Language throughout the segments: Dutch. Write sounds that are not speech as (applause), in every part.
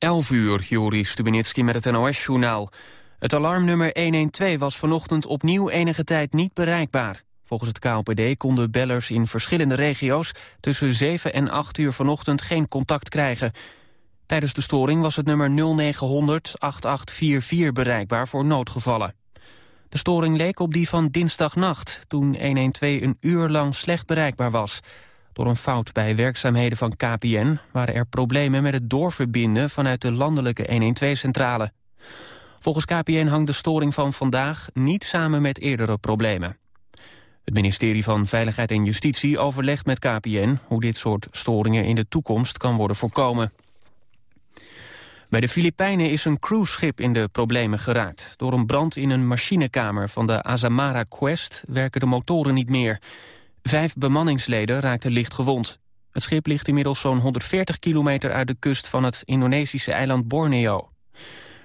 11 uur, Joris Stubenitski met het NOS-journaal. Het alarmnummer 112 was vanochtend opnieuw enige tijd niet bereikbaar. Volgens het KLPD konden bellers in verschillende regio's... tussen 7 en 8 uur vanochtend geen contact krijgen. Tijdens de storing was het nummer 0900 8844 bereikbaar voor noodgevallen. De storing leek op die van dinsdagnacht, toen 112 een uur lang slecht bereikbaar was... Door een fout bij werkzaamheden van KPN waren er problemen met het doorverbinden vanuit de landelijke 112-centrale. Volgens KPN hangt de storing van vandaag niet samen met eerdere problemen. Het ministerie van Veiligheid en Justitie overlegt met KPN hoe dit soort storingen in de toekomst kan worden voorkomen. Bij de Filipijnen is een cruiseschip in de problemen geraakt. Door een brand in een machinekamer van de Azamara Quest werken de motoren niet meer. Vijf bemanningsleden raakten licht gewond. Het schip ligt inmiddels zo'n 140 kilometer uit de kust van het Indonesische eiland Borneo.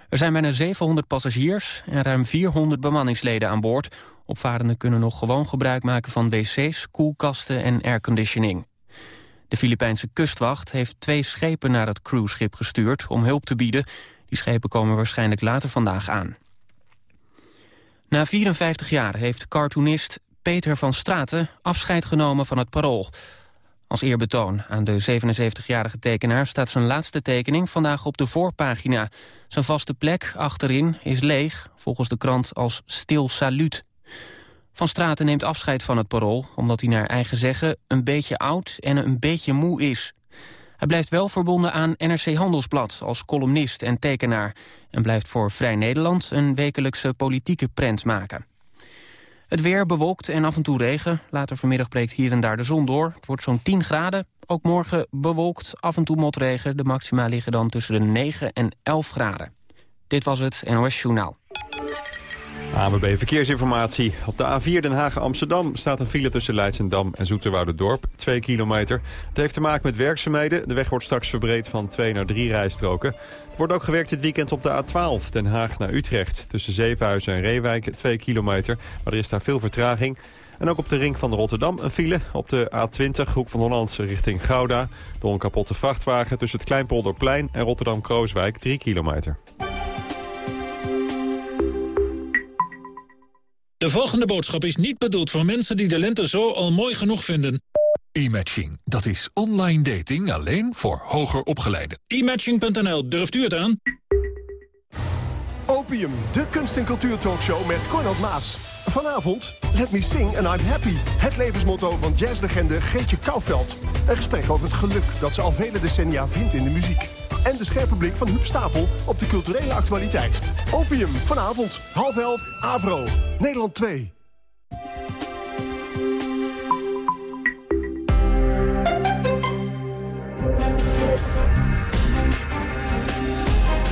Er zijn bijna 700 passagiers en ruim 400 bemanningsleden aan boord. Opvarenden kunnen nog gewoon gebruik maken van wc's, koelkasten en airconditioning. De Filipijnse kustwacht heeft twee schepen naar het cruiseschip gestuurd om hulp te bieden. Die schepen komen waarschijnlijk later vandaag aan. Na 54 jaar heeft cartoonist Peter van Straten afscheid genomen van het parool. Als eerbetoon aan de 77-jarige tekenaar staat zijn laatste tekening vandaag op de voorpagina. Zijn vaste plek achterin is leeg, volgens de krant als stil saluut. Van Straten neemt afscheid van het parool omdat hij naar eigen zeggen een beetje oud en een beetje moe is. Hij blijft wel verbonden aan NRC Handelsblad als columnist en tekenaar... en blijft voor Vrij Nederland een wekelijkse politieke prent maken. Het weer bewolkt en af en toe regen. Later vanmiddag breekt hier en daar de zon door. Het wordt zo'n 10 graden. Ook morgen bewolkt, af en toe motregen. De maxima liggen dan tussen de 9 en 11 graden. Dit was het NOS Journaal. AMB Verkeersinformatie. Op de A4 Den Haag-Amsterdam staat een file tussen Leidsendam en Dorp, 2 kilometer. Het heeft te maken met werkzaamheden. De weg wordt straks verbreed van 2 naar 3 rijstroken. Er wordt ook gewerkt dit weekend op de A12, Den Haag naar Utrecht. Tussen Zevenhuizen en Reewijk, 2 kilometer. Maar er is daar veel vertraging. En ook op de ring van Rotterdam een file. Op de A20, hoek van Holland richting Gouda. Door een kapotte vrachtwagen tussen het Kleinpolderplein en Rotterdam-Krooswijk, 3 kilometer. De volgende boodschap is niet bedoeld voor mensen die de lente zo al mooi genoeg vinden. E-matching, dat is online dating alleen voor hoger opgeleiden. E-matching.nl, durft u het aan? Opium, de kunst- en cultuurtalkshow met Cornel Maas. Vanavond, Let Me Sing and I'm Happy. Het levensmotto van jazzlegende Geetje Kouwveld. Een gesprek over het geluk dat ze al vele decennia vindt in de muziek. En de scherpe blik van Huub Stapel op de culturele actualiteit. Opium, vanavond, half elf, Avro, Nederland 2.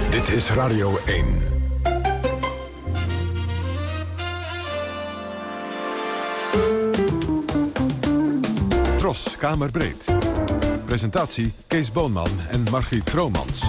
Dit is Radio 1. Tros, Kamerbreed. Presentatie Kees Boonman en Margriet Vromans.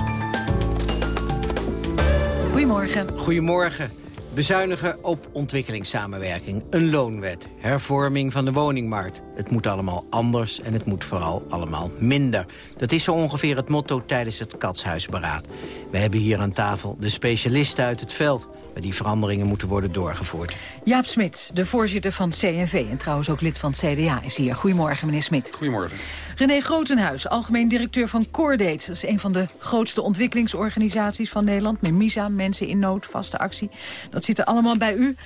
Goedemorgen. Goedemorgen. Bezuinigen op ontwikkelingssamenwerking, een loonwet, hervorming van de woningmarkt. Het moet allemaal anders en het moet vooral allemaal minder. Dat is zo ongeveer het motto tijdens het Katshuisberaad. We hebben hier aan tafel de specialisten uit het veld die veranderingen moeten worden doorgevoerd. Jaap Smit, de voorzitter van CNV en trouwens ook lid van het CDA, is hier. Goedemorgen, meneer Smit. Goedemorgen. René Grotenhuis, algemeen directeur van Cordate. Dat is een van de grootste ontwikkelingsorganisaties van Nederland. Met MISA, Mensen in Nood, Vaste Actie. Dat zit er allemaal bij u.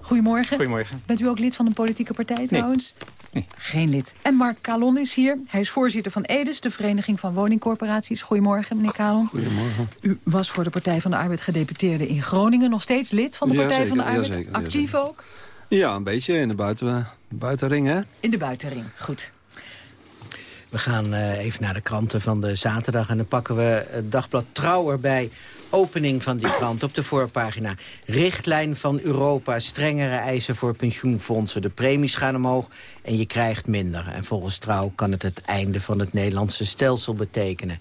Goedemorgen. Goedemorgen. Bent u ook lid van een politieke partij trouwens? Nee. Geen lid. En Mark Kalon is hier. Hij is voorzitter van EDES, de Vereniging van Woningcorporaties. Goedemorgen, meneer Kalon. Goedemorgen. U was voor de Partij van de Arbeid gedeputeerde in Groningen. Nog steeds lid van de Partij van de Arbeid. Ja, zeker, Actief ook? Ja, een beetje in de buiten, buitenring, hè? In de buitenring, goed. We gaan uh, even naar de kranten van de zaterdag... en dan pakken we het dagblad Trouw erbij. Opening van die krant op de voorpagina. Richtlijn van Europa, strengere eisen voor pensioenfondsen. De premies gaan omhoog en je krijgt minder. En volgens Trouw kan het het einde van het Nederlandse stelsel betekenen.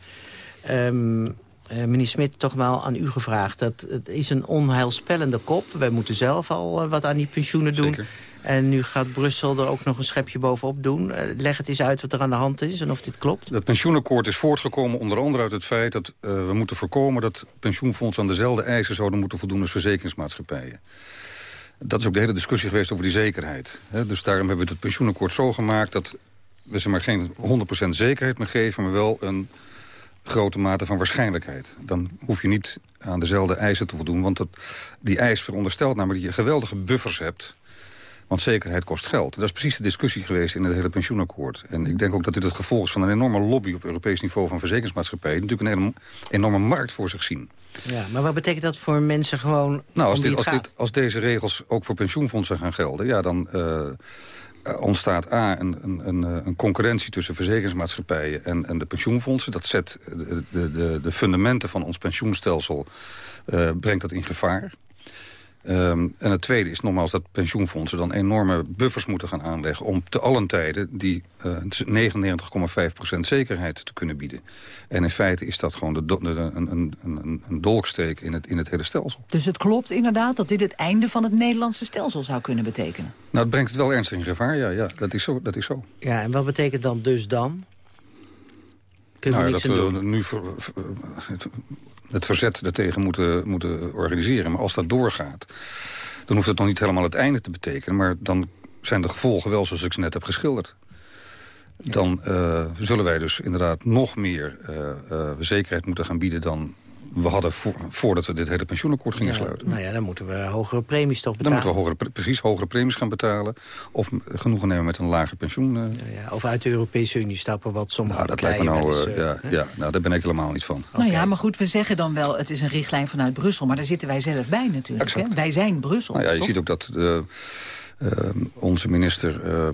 Um, uh, meneer Smit, toch wel aan u gevraagd. Dat, het is een onheilspellende kop. Wij moeten zelf al uh, wat aan die pensioenen doen. Zeker. En nu gaat Brussel er ook nog een schepje bovenop doen. Eh, leg het eens uit wat er aan de hand is en of dit klopt. Het pensioenakkoord is voortgekomen onder andere uit het feit... dat uh, we moeten voorkomen dat pensioenfondsen aan dezelfde eisen zouden moeten voldoen als verzekeringsmaatschappijen. Dat is ook de hele discussie geweest over die zekerheid. Dus daarom hebben we het pensioenakkoord zo gemaakt... dat we ze maar geen 100% zekerheid meer geven... maar wel een grote mate van waarschijnlijkheid. Dan hoef je niet aan dezelfde eisen te voldoen. Want dat, die eis veronderstelt namelijk dat je geweldige buffers hebt... Want zekerheid kost geld. Dat is precies de discussie geweest in het hele pensioenakkoord. En ik denk ook dat dit het gevolg is van een enorme lobby op Europees niveau van verzekeringsmaatschappijen. Die natuurlijk een enorme markt voor zich zien. Ja, maar wat betekent dat voor mensen gewoon Nou, als, dit, als, dit, als deze regels ook voor pensioenfondsen gaan gelden... ja, dan uh, ontstaat A, een, een, een, eh, een, concurrentie tussen verzekeringsmaatschappijen en, en de pensioenfondsen. Dat zet de, de, de fundamenten van ons pensioenstelsel, uh, brengt dat in gevaar. Um, en het tweede is nogmaals dat pensioenfondsen dan enorme buffers moeten gaan aanleggen... om te allen tijden die uh, 99,5% zekerheid te kunnen bieden. En in feite is dat gewoon de, de, een, een, een, een dolksteek in het, in het hele stelsel. Dus het klopt inderdaad dat dit het einde van het Nederlandse stelsel zou kunnen betekenen? Nou, het brengt het wel ernstig in gevaar, ja. ja dat, is zo, dat is zo. Ja, en wat betekent dan dus dan? Kunnen nou, we dat we nu voor, het verzet daartegen moeten, moeten organiseren. Maar als dat doorgaat, dan hoeft het nog niet helemaal het einde te betekenen. Maar dan zijn de gevolgen wel zoals ik ze net heb geschilderd. Dan uh, zullen wij dus inderdaad nog meer uh, zekerheid moeten gaan bieden... dan we hadden voordat we dit hele pensioenakkoord gingen sluiten. Nou ja, dan moeten we hogere premies toch betalen. Dan moeten we hogere, precies hogere premies gaan betalen. Of genoegen nemen met een lager pensioen. Uh. Ja, ja, of uit de Europese Unie stappen, wat sommige nou, dat lijkt me nou, eens, uh, ja, ja, nou, daar ben ik helemaal niet van. Nou okay. ja, maar goed, we zeggen dan wel, het is een richtlijn vanuit Brussel. Maar daar zitten wij zelf bij natuurlijk. Hè? Wij zijn Brussel. Nou ja, je toch? ziet ook dat... De, uh, onze minister uh,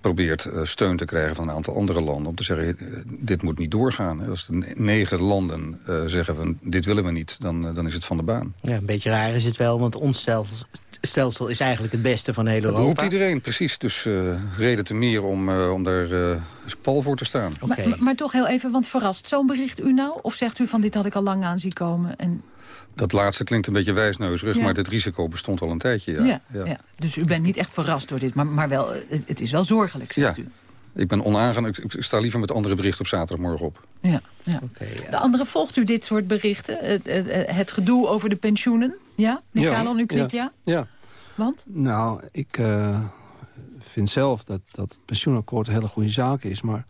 probeert uh, steun te krijgen van een aantal andere landen... om te zeggen, dit moet niet doorgaan. Als de negen landen zeggen, van, dit willen we niet, dan, dan is het van de baan. Ja, een beetje raar is het wel, want ons stelsel, stelsel is eigenlijk het beste van heel Europa. Dat roept iedereen, precies. Dus reden te meer om, om daar pal voor te staan. Okay. Maar, maar, toch heel even, want verrast zo'n bericht u nou? Of zegt u van, dit had ik al lang aan zien komen... En... Dat laatste klinkt een beetje wijsneusig, ja. maar dit risico bestond al een tijdje. Ja. Ja, ja. ja. Dus u bent niet echt verrast door dit, maar, maar wel, het is wel zorgelijk, zegt u. Ik ben onaangenaam. Ik sta liever met andere berichten op zaterdagmorgen op. Ja, ja. Okay, ja. De andere volgt u dit soort berichten? Het, het, het gedoe over de pensioenen? Ja? Kalon, u knikt ja? Ja. Want? Nou, ik uh, vind zelf dat, dat het pensioenakkoord een hele goede zaak is. Maar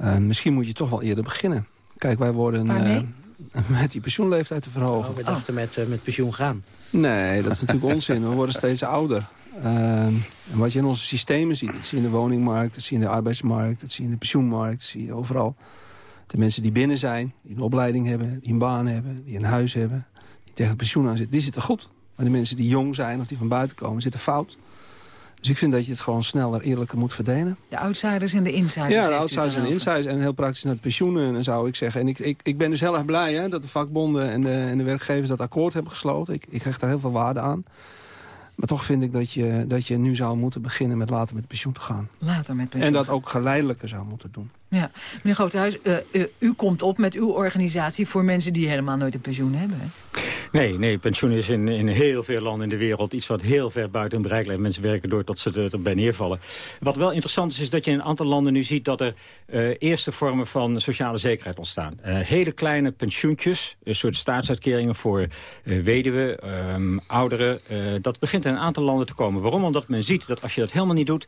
uh, misschien moet je toch wel eerder beginnen. Kijk, wij worden... Uh, met die pensioenleeftijd te verhogen. Oh, we dachten met, uh, met pensioen gaan. Nee, dat is natuurlijk onzin. We worden steeds ouder. Uh, en wat je in onze systemen ziet, dat zie je in de woningmarkt... dat zie je in de arbeidsmarkt, dat zie je in de pensioenmarkt... dat zie je overal. De mensen die binnen zijn, die een opleiding hebben... die een baan hebben, die een huis hebben... die tegen het pensioen aan zitten, die zitten goed. Maar de mensen die jong zijn of die van buiten komen, zitten fout. Dus ik vind dat je het gewoon sneller, eerlijker moet verdelen. De outsiders en de insiders. Ja, de outsiders en de insiders. En heel praktisch naar de pensioenen, zou ik zeggen. En ik, ik, ik ben dus heel erg blij hè, dat de vakbonden en de, en de werkgevers dat akkoord hebben gesloten. Ik, ik hecht daar heel veel waarde aan. Maar toch vind ik dat je, dat je nu zou moeten beginnen met later met pensioen te gaan. Later met pensioen. En dat ook geleidelijker zou moeten doen. Ja. Meneer Groothuis, uh, uh, u komt op met uw organisatie voor mensen die helemaal nooit een pensioen hebben. Hè? Nee, nee, pensioen is in, in heel veel landen in de wereld iets wat heel ver buiten hun bereik ligt. Mensen werken door tot ze erbij neervallen. Wat wel interessant is, is dat je in een aantal landen nu ziet dat er uh, eerste vormen van sociale zekerheid ontstaan. Uh, hele kleine pensioentjes, een soort staatsuitkeringen voor uh, weduwen, um, ouderen. dat begint in een aantal landen te komen. Waarom? Omdat men ziet dat als je dat helemaal niet doet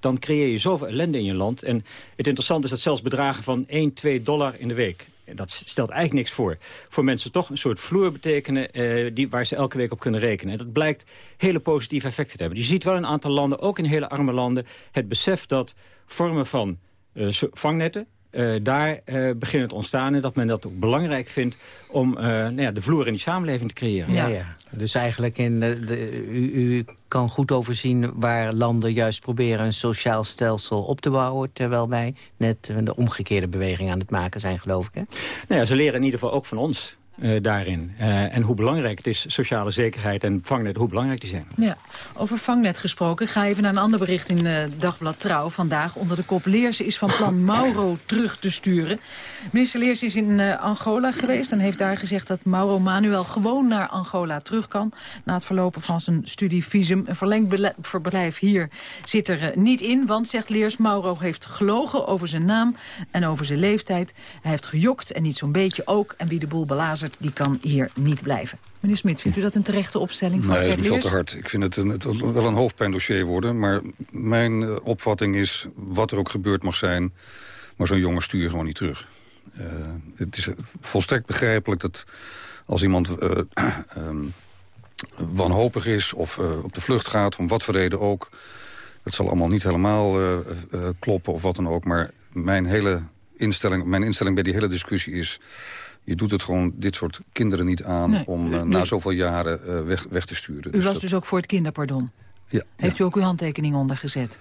dan creëer je zoveel ellende in je land. En het interessante is dat zelfs bedragen van 1, 2 dollar in de week dat stelt eigenlijk niks voor. Voor mensen toch een soort vloer betekenen uh, die, waar ze elke week op kunnen rekenen. En dat blijkt hele positieve effecten te hebben. Je ziet wel in een aantal landen, ook in hele arme landen... het besef dat vormen van uh, vangnetten... Uh, daar uh, beginnen te ontstaan en dat men dat ook belangrijk vindt om uh, nou ja, de vloer in die samenleving te creëren. Ja, ja. Dus eigenlijk in de, de, u, u, kan goed overzien waar landen juist proberen een sociaal stelsel op te bouwen, terwijl wij net de omgekeerde beweging aan het maken zijn, geloof ik. Hè? Nou ja, ze leren in ieder geval ook van ons. Uh, daarin. Uh, en hoe belangrijk het is, sociale zekerheid en vangnet, hoe belangrijk die zijn. Ja, over vangnet gesproken. Ga even naar een ander bericht in uh, Dagblad Trouw vandaag. Onder de kop Leers is van plan (coughs) Mauro terug te sturen. Minister Leers is in Angola geweest en heeft daar gezegd dat Mauro Manuel gewoon naar Angola terug kan. Na het verlopen van zijn studievisum. Een verlengd verblijf hier zit er niet in, want, zegt Leers, Mauro heeft gelogen over zijn naam en over zijn leeftijd. Hij heeft gejokt en niet zo'n beetje ook. En wie de boel die kan hier niet blijven. Meneer Smit, vindt u dat een terechte opstelling van Nee, dat is veel te hard. Ik vind het, een, het wel een hoofdpijndossier worden. Maar mijn uh, opvatting is, wat er ook gebeurd mag zijn... maar zo'n jongen stuur je gewoon niet terug. Uh, het is volstrekt begrijpelijk dat als iemand uh, um, (clears throat) wanhopig is... of op de vlucht gaat, om wat voor reden ook... dat zal allemaal niet helemaal kloppen of wat dan ook. Maar mijn hele instelling, mijn instelling bij die hele discussie is... je doet het gewoon dit soort kinderen niet aan nee, om uh, na zoveel jaren uh, weg, weg te sturen. U dus was dat... dus ook voor het kinderpardon? Ja. Heeft ja. u ook uw handtekening ondergezet?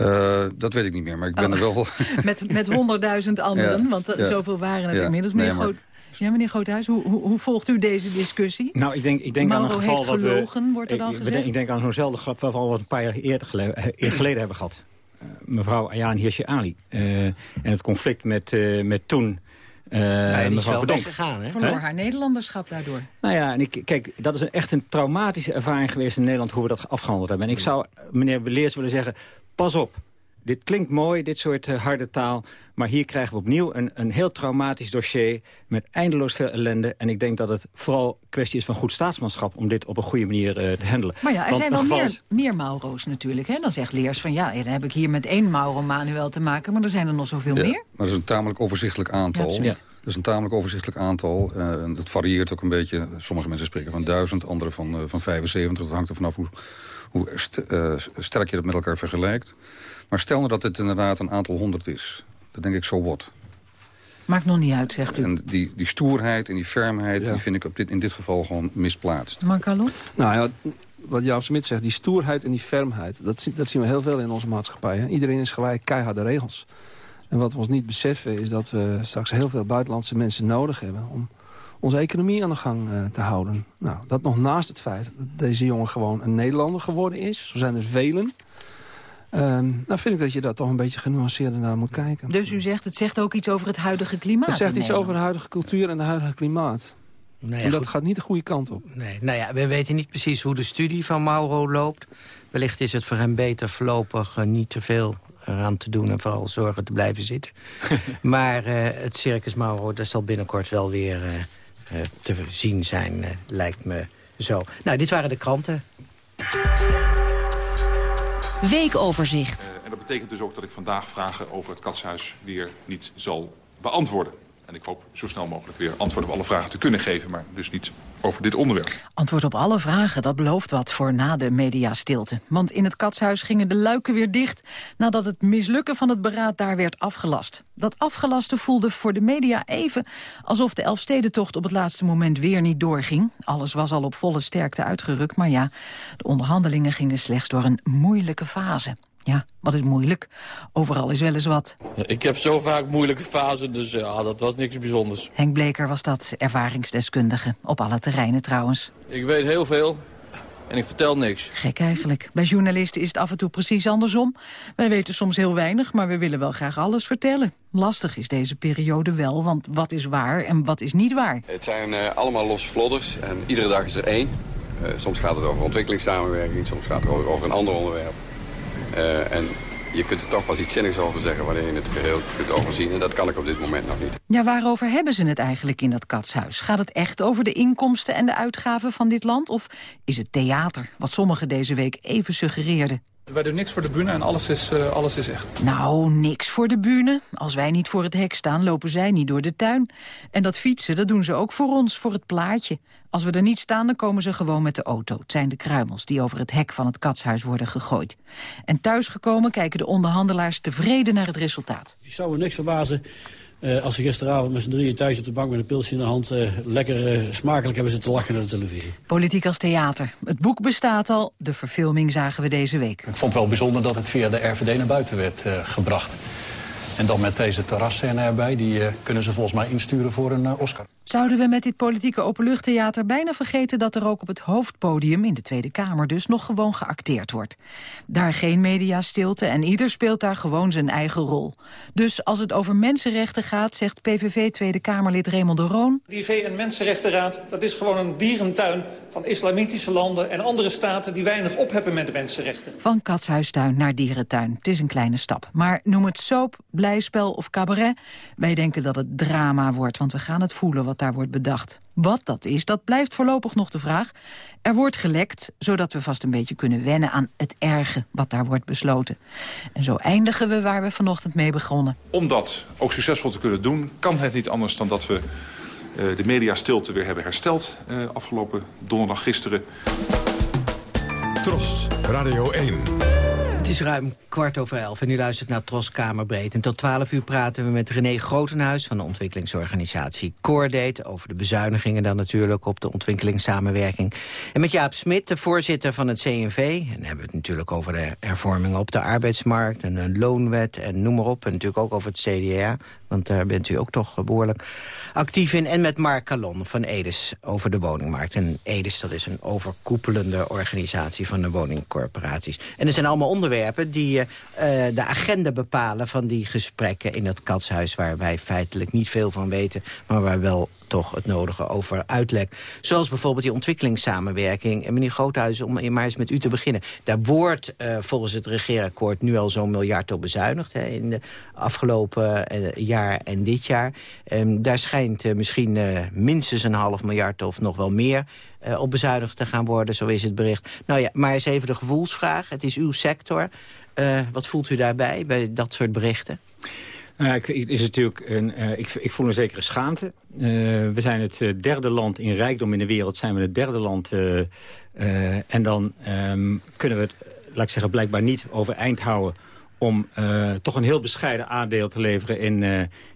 Uh, dat weet ik niet meer, maar ik ben oh. er wel... (laughs) (laughs) met met honderdduizend anderen, ja. want zoveel waren het inmiddels. Meneer, nee, maar... Groot... ja, meneer Groothuis, hoe, hoe, hoe, volgt u deze discussie? Nou, ik denk, ik denk Mauro aan een geval heeft gelogen, we, wordt er dan ik, gezegd? Ik denk aan zo'nzelfde grap waar we al een paar jaar eerder geleden, geleden hebben gehad. Uh, mevrouw Ayaan Hirsi Ali. Uh, en het conflict met, uh, met toen... Uh, ja, die is wel weggegaan, hè? Verloor haar Nederlanderschap daardoor. Nou ja, en ik, kijk, dat is een, echt een traumatische ervaring geweest in Nederland... hoe we dat afgehandeld hebben. En ik zou meneer Beleers willen zeggen, pas op. Dit klinkt mooi, dit soort uh, harde taal. Maar hier krijgen we opnieuw een, een heel traumatisch dossier... met eindeloos veel ellende. En ik denk dat het vooral kwestie is van goed staatsmanschap... om dit op een goede manier uh, te handelen. Maar ja, er Want zijn wel geval meer, is- meer Mauro's natuurlijk. Hè? Dan zegt Leers van ja, dan heb ik hier met één Mauro Manuel te maken... maar er zijn er nog zoveel Ja, meer. maar dat is een tamelijk overzichtelijk aantal. Ja, dat is een tamelijk overzichtelijk aantal. eh, en dat varieert ook een beetje. Sommige mensen spreken van duizend, anderen van, eh, van 75. Dat hangt er vanaf hoe, hoe st- eh, sterk je dat met elkaar vergelijkt. Maar stel nou dat het inderdaad een aantal honderd is. Dan denk ik, zo wat. Maakt nog niet uit, zegt u. En die, die stoerheid en die fermheid... Ja. die vind ik op dit, in dit geval gewoon misplaatst. Marcalo? Nou ja, wat Jaap Smit zegt, die stoerheid en die fermheid... dat, dat zien we heel veel in onze maatschappij. Hè? Iedereen is gelijk keiharde regels. En wat we ons niet beseffen is dat we straks heel veel buitenlandse mensen nodig hebben... om onze economie aan de gang eh, te houden. Nou, dat nog naast het feit dat deze jongen gewoon een Nederlander geworden is. Zo zijn er velen. Ehm nou vind ik dat je daar toch een beetje genuanceerder naar moet kijken. Dus u zegt, het zegt ook iets over het huidige klimaat Het zegt iets over de huidige cultuur en de huidige klimaat. Nou ja, en dat goed. gaat niet de goede kant op. Nee, nou ja, we weten niet precies hoe de studie van Mauro loopt. Wellicht is het voor hem beter voorlopig eh, niet te veel eraan te doen... en vooral zorgen te blijven zitten. (laughs) maar eh, het Circus Mauro, dat zal binnenkort wel weer eh, eh, te zien zijn, eh, lijkt me zo. Nou, dit waren de kranten. Weekoverzicht. Uh, en dat betekent dus ook dat ik vandaag vragen over het katshuis weer niet zal beantwoorden. En ik hoop zo snel mogelijk weer antwoord op alle vragen te kunnen geven, maar dus niet over dit onderwerp. Antwoord op alle vragen, dat belooft wat voor na de mediastilte. Want in het katshuis gingen de luiken weer dicht... nadat het mislukken van het beraad daar werd afgelast. Dat afgelaste voelde voor de media even alsof de Elfstedentocht op het laatste moment weer niet doorging. Alles was al op volle sterkte uitgerukt, maar ja, de onderhandelingen gingen slechts door een moeilijke fase. Ja, wat is moeilijk? Overal is wel eens wat. Ik heb zo vaak moeilijke fasen, dus ja, dat was niks bijzonders. Henk Bleker was dat, ervaringsdeskundige. Op alle terreinen trouwens. Ik weet heel veel en ik vertel niks. Gek eigenlijk. Bij journalisten is het af en toe precies andersom. Wij weten soms heel weinig, maar we willen wel graag alles vertellen. Lastig is deze periode wel, want wat is waar en wat is niet waar? Het zijn uh, allemaal losse vlodders en iedere dag is er één. Uh, soms gaat het over ontwikkelingssamenwerking, soms gaat het over, over een ander onderwerp. Uh, en je kunt er toch pas iets zinnigs over zeggen wanneer je het geheel kunt overzien. En dat kan ik op dit moment nog niet. Ja, waarover hebben ze het eigenlijk in dat katshuis? Gaat het echt over de inkomsten en de uitgaven van dit land? Of is het theater, wat sommigen deze week even suggereerden? Wij doen niks voor de bühne en alles is, uh, alles is echt. Nou, niks voor de bühne. Als wij niet voor het hek staan, lopen zij niet door de tuin. En dat fietsen, dat doen ze ook voor ons, voor het plaatje. Als we er niet staan, dan komen ze gewoon met de auto. Het zijn de kruimels die over het hek van het katshuis worden gegooid. En thuisgekomen kijken de onderhandelaars tevreden naar het resultaat. Ik zou me niks verbazen uh, als ze gisteravond met z'n drieën thuis op de bank met een pilsje in de hand... Uh, lekker uh, smakelijk hebben ze te lachen naar de televisie. Politiek als theater. Het boek bestaat al, de verfilming zagen we deze week. Ik vond het wel bijzonder dat het via de RVD naar buiten werd gebracht. En dan met deze terrasscène erbij, die uh, kunnen ze volgens mij insturen voor een uh, Oscar. Zouden we met dit politieke openluchttheater bijna vergeten... dat er ook op het hoofdpodium, in de Tweede Kamer dus, nog gewoon geacteerd wordt. Daar geen mediastilte en ieder speelt daar gewoon zijn eigen rol. Dus als het over mensenrechten gaat, zegt PVV Tweede Kamerlid Raymond de Roon... Die VN-Mensenrechtenraad, dat is gewoon een dierentuin van islamitische landen... en andere staten die weinig op hebben met de mensenrechten. Van katshuistuin naar dierentuin. Het is een kleine stap. Maar noem het soap, blijspel of cabaret. Wij denken dat het drama wordt, want we gaan het voelen wat daar wordt bedacht. Wat dat is, dat blijft voorlopig nog de vraag. Er wordt gelekt, zodat we vast een beetje kunnen wennen aan het erge wat daar wordt besloten. En zo eindigen we waar we vanochtend mee begonnen. Om dat ook succesvol te kunnen doen, kan het niet anders dan dat we uh, de mediastilte weer hebben hersteld. Uh, afgelopen donderdag gisteren. Tros, Radio 1. Het is ruim kwart over elf en u luistert naar Tros Kamerbreed. En tot twaalf uur praten we met René Grotenhuis van de ontwikkelingsorganisatie Coordate... over de bezuinigingen dan natuurlijk op de ontwikkelingssamenwerking. En met Jaap Smit, de voorzitter van het CNV. En dan hebben we het natuurlijk over de hervormingen op de arbeidsmarkt... en een loonwet en noem maar op. En natuurlijk ook over het CDA, want daar bent u ook toch behoorlijk actief in. En met Mark Calon van Edes over de woningmarkt. En Edes, dat is een overkoepelende organisatie van de woningcorporaties. En er zijn allemaal onderwerpen die uh, de agenda bepalen van die gesprekken in het katshuis... waar wij feitelijk niet veel van weten, maar waar wel toch het nodige over uitlekt. Zoals bijvoorbeeld die ontwikkelingssamenwerking. En meneer Groothuizen, om maar eens met u te beginnen. Daar wordt uh, volgens het regeerakkoord nu al zo'n miljard op bezuinigd... Hè, in de afgelopen uh, jaar en dit jaar. Um, daar schijnt uh, misschien minstens een half miljard of nog wel meer... op bezuinigd te gaan worden, zo is het bericht. Nou ja, maar eens even de gevoelsvraag. Het is uw sector. wat voelt u daarbij, bij dat soort berichten? Nou, ik, is natuurlijk een, uh, ik, ik, voel een zekere schaamte. Uh, we zijn het derde land in rijkdom in de wereld. Zijn we het derde land. en dan um, kunnen we het, laat ik zeggen, blijkbaar niet overeind houden om toch een heel bescheiden aandeel te leveren... in,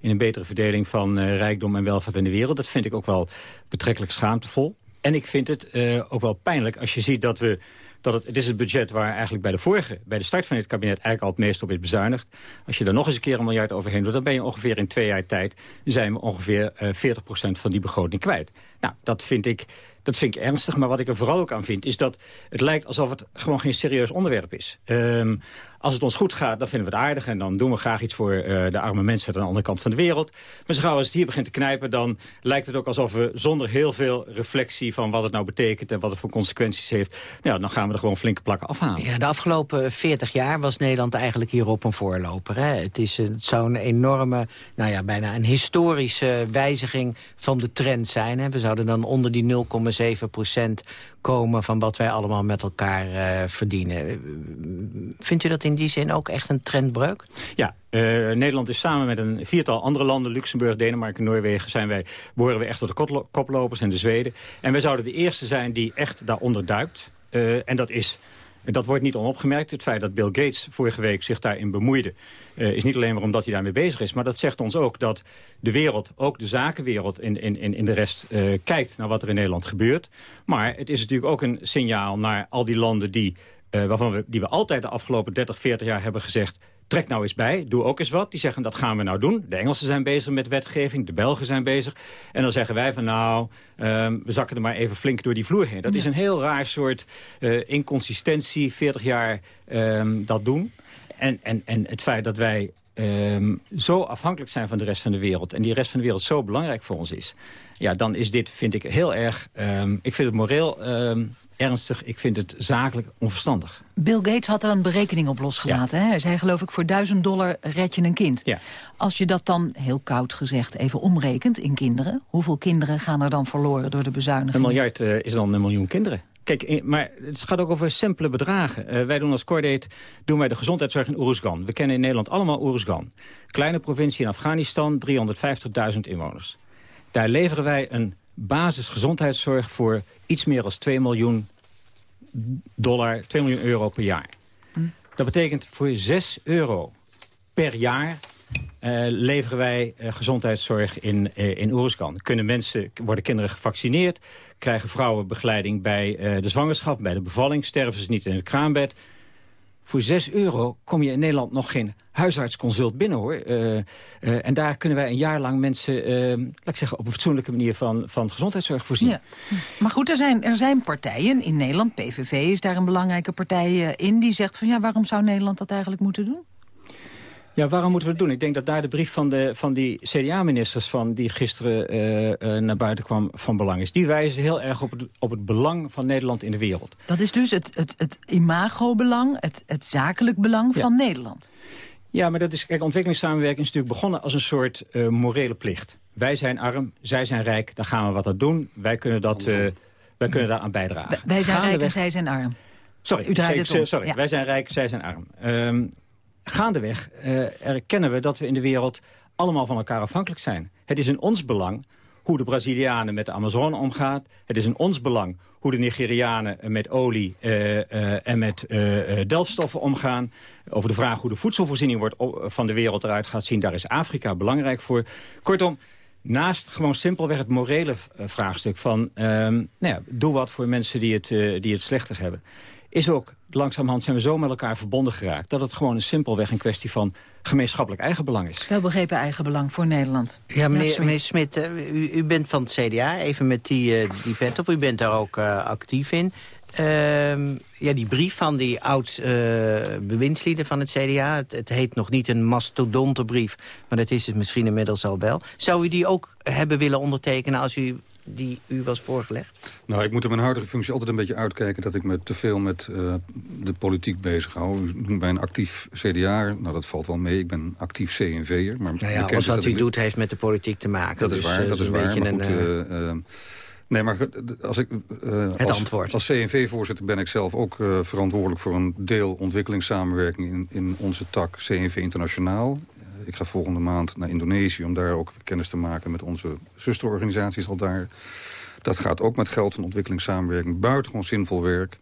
in een betere verdeling van rijkdom en welvaart in de wereld. Dat vind ik ook wel betrekkelijk schaamtevol. En ik vind het ook wel pijnlijk als je ziet dat we dat het, is het budget waar eigenlijk bij de vorige, bij de start van dit kabinet eigenlijk al het meest op is bezuinigd. Als je er nog eens een keer een miljard overheen doet, dan ben je ongeveer in twee jaar tijd, zijn we ongeveer uh, eh, 40% van die begroting kwijt. Nou, dat vind ik dat vind ik ernstig, maar wat ik er vooral ook aan vind... is dat het lijkt alsof het gewoon geen serieus onderwerp is. Um, als het ons goed gaat, dan vinden we het aardig... en dan doen we graag iets voor uh, de arme mensen aan de andere kant van de wereld. Maar zo gauw als het hier begint te knijpen... dan lijkt het ook alsof we zonder heel veel reflectie... van wat het nou betekent en wat het voor consequenties heeft... Nou, dan gaan we er gewoon flinke plakken afhalen. Ja, de afgelopen 40 jaar was Nederland eigenlijk hierop een voorloper. Hè? Het, is, het zou een enorme, nou ja, bijna een historische wijziging van de trend zijn. Hè? We zouden dan onder die 0,7 procent komen van wat wij allemaal met elkaar uh, verdienen. Vindt u dat in die zin ook echt een trendbreuk? Ja, uh, Nederland is samen met een viertal andere landen... Luxemburg, Denemarken, Noorwegen... Zijn wij, behoren we echt tot de koplopers en de Zweden. En wij zouden de eerste zijn die echt daaronder duikt. Uh, en dat is dat wordt niet onopgemerkt. Het feit dat Bill Gates vorige week zich daarin bemoeide... Uh, is niet alleen maar omdat hij daarmee bezig is... maar dat zegt ons ook dat de wereld, ook de zakenwereld... in, in, in de rest uh, kijkt naar wat er in Nederland gebeurt. Maar het is natuurlijk ook een signaal naar al die landen... die, uh, waarvan we, die we altijd de afgelopen 30, 40 jaar hebben gezegd trek nou eens bij, doe ook eens wat. Die zeggen, dat gaan we nou doen. De Engelsen zijn bezig met wetgeving, de Belgen zijn bezig. En dan zeggen wij van, nou, um, we zakken er maar even flink door die vloer heen. Dat is een heel raar soort uh, inconsistentie, 40 jaar um, dat doen. En, en, en het feit dat wij um, zo afhankelijk zijn van de rest van de wereld... en die rest van de wereld zo belangrijk voor ons is... ja, dan is dit, vind ik, heel erg... ik vind het moreel ernstig. Ik vind het zakelijk onverstandig. Bill Gates had er een berekening op losgelaten. Hè? Hij zei geloof ik voor 1000 dollar red je een kind. Ja. Als je dat dan, heel koud gezegd, even omrekent in kinderen... hoeveel kinderen gaan er dan verloren door de bezuiniging? Een miljard uh, is dan een miljoen kinderen. Kijk, maar het gaat ook over simpele bedragen. Uh, wij doen als Cordate doen wij de gezondheidszorg in Uruzgan. We kennen in Nederland allemaal Uruzgan. Kleine provincie in Afghanistan, 350.000 inwoners. Daar leveren wij een basisgezondheidszorg voor iets meer dan 2 miljoen dollar, 2 miljoen euro per jaar. Hm. Dat betekent voor 6 euro per jaar uh, leveren wij uh, gezondheidszorg in, uh, in Oeruzgan. Kunnen mensen, worden kinderen gevaccineerd, krijgen vrouwen begeleiding bij de zwangerschap, bij de bevalling, sterven ze niet in het kraambed. Voor 6 euro kom je in Nederland nog geen huisartsconsult binnen, hoor. Uh, uh, en daar kunnen wij een jaar lang mensen, uh, laat ik zeggen, op een fatsoenlijke manier van, van gezondheidszorg voorzien. Ja. Maar goed, er zijn, er zijn partijen in Nederland, PVV is daar een belangrijke partij in, die zegt van ja, waarom zou Nederland dat eigenlijk moeten doen? Ja, waarom moeten we het doen? Ik denk dat daar de brief van, de, van die CDA-ministers... van die gisteren uh, uh, naar buiten kwam van belang is. Die wijzen heel erg op het, op het belang van Nederland in de wereld. Dat is dus het, het, het imago-belang, het, het zakelijk belang ja. van Nederland. Ja, maar dat is, kijk, ontwikkelingssamenwerking is natuurlijk begonnen als een soort uh, morele plicht. Wij zijn arm, zij zijn rijk, dan gaan we wat aan doen. Wij kunnen, dat, wij kunnen daar aan bijdragen. Wij zijn rijk en zij zijn arm. Sorry, U draait het om. sorry Ja. wij zijn rijk, zij zijn arm. Um, gaandeweg uh, erkennen we dat we in de wereld allemaal van elkaar afhankelijk zijn. Het is in ons belang hoe de Brazilianen met de Amazone omgaan. Het is in ons belang hoe de Nigerianen met olie uh, uh, en met delfstoffen omgaan. Over de vraag hoe de voedselvoorziening wordt van de wereld eruit gaat zien. Daar is Afrika belangrijk voor. Kortom, naast gewoon simpelweg het morele vraagstuk van... nou ja, doe wat voor mensen die het, die het slechter hebben is ook, langzamerhand zijn we zo met elkaar verbonden geraakt... dat het gewoon een simpelweg een kwestie van gemeenschappelijk eigenbelang is. Welbegrepen eigenbelang voor Nederland. Ja, meneer, ja, meneer Smit, u, u, bent van het CDA, even met die, uh, die pet op. U bent daar ook uh, actief in. Uh, ja, die brief van die oud-bewindslieden van het CDA... Het, het, heet nog niet een mastodontenbrief, maar dat is het misschien inmiddels al wel. Zou u die ook hebben willen ondertekenen als u die u was voorgelegd? Nou, ik moet in mijn huidige functie altijd een beetje uitkijken... dat ik me te veel met uh, de politiek bezig hou. U noemt mij een actief CDA. Nou, dat valt wel mee. Ik ben actief CNV'er. Maar nou ja, alles wat u doet heeft met de politiek te maken. Dat dus, is waar, uh, dat is waar. Maar goed, een, uh, Nee, maar als ik het als, antwoord. als CNV-voorzitter ben ik zelf ook verantwoordelijk voor een deel ontwikkelingssamenwerking in, in onze tak CNV Internationaal. Ik ga volgende maand naar Indonesië om daar ook kennis te maken met onze zusterorganisaties al daar. Dat gaat ook met geld van ontwikkelingssamenwerking. Buitengewoon zinvol werk.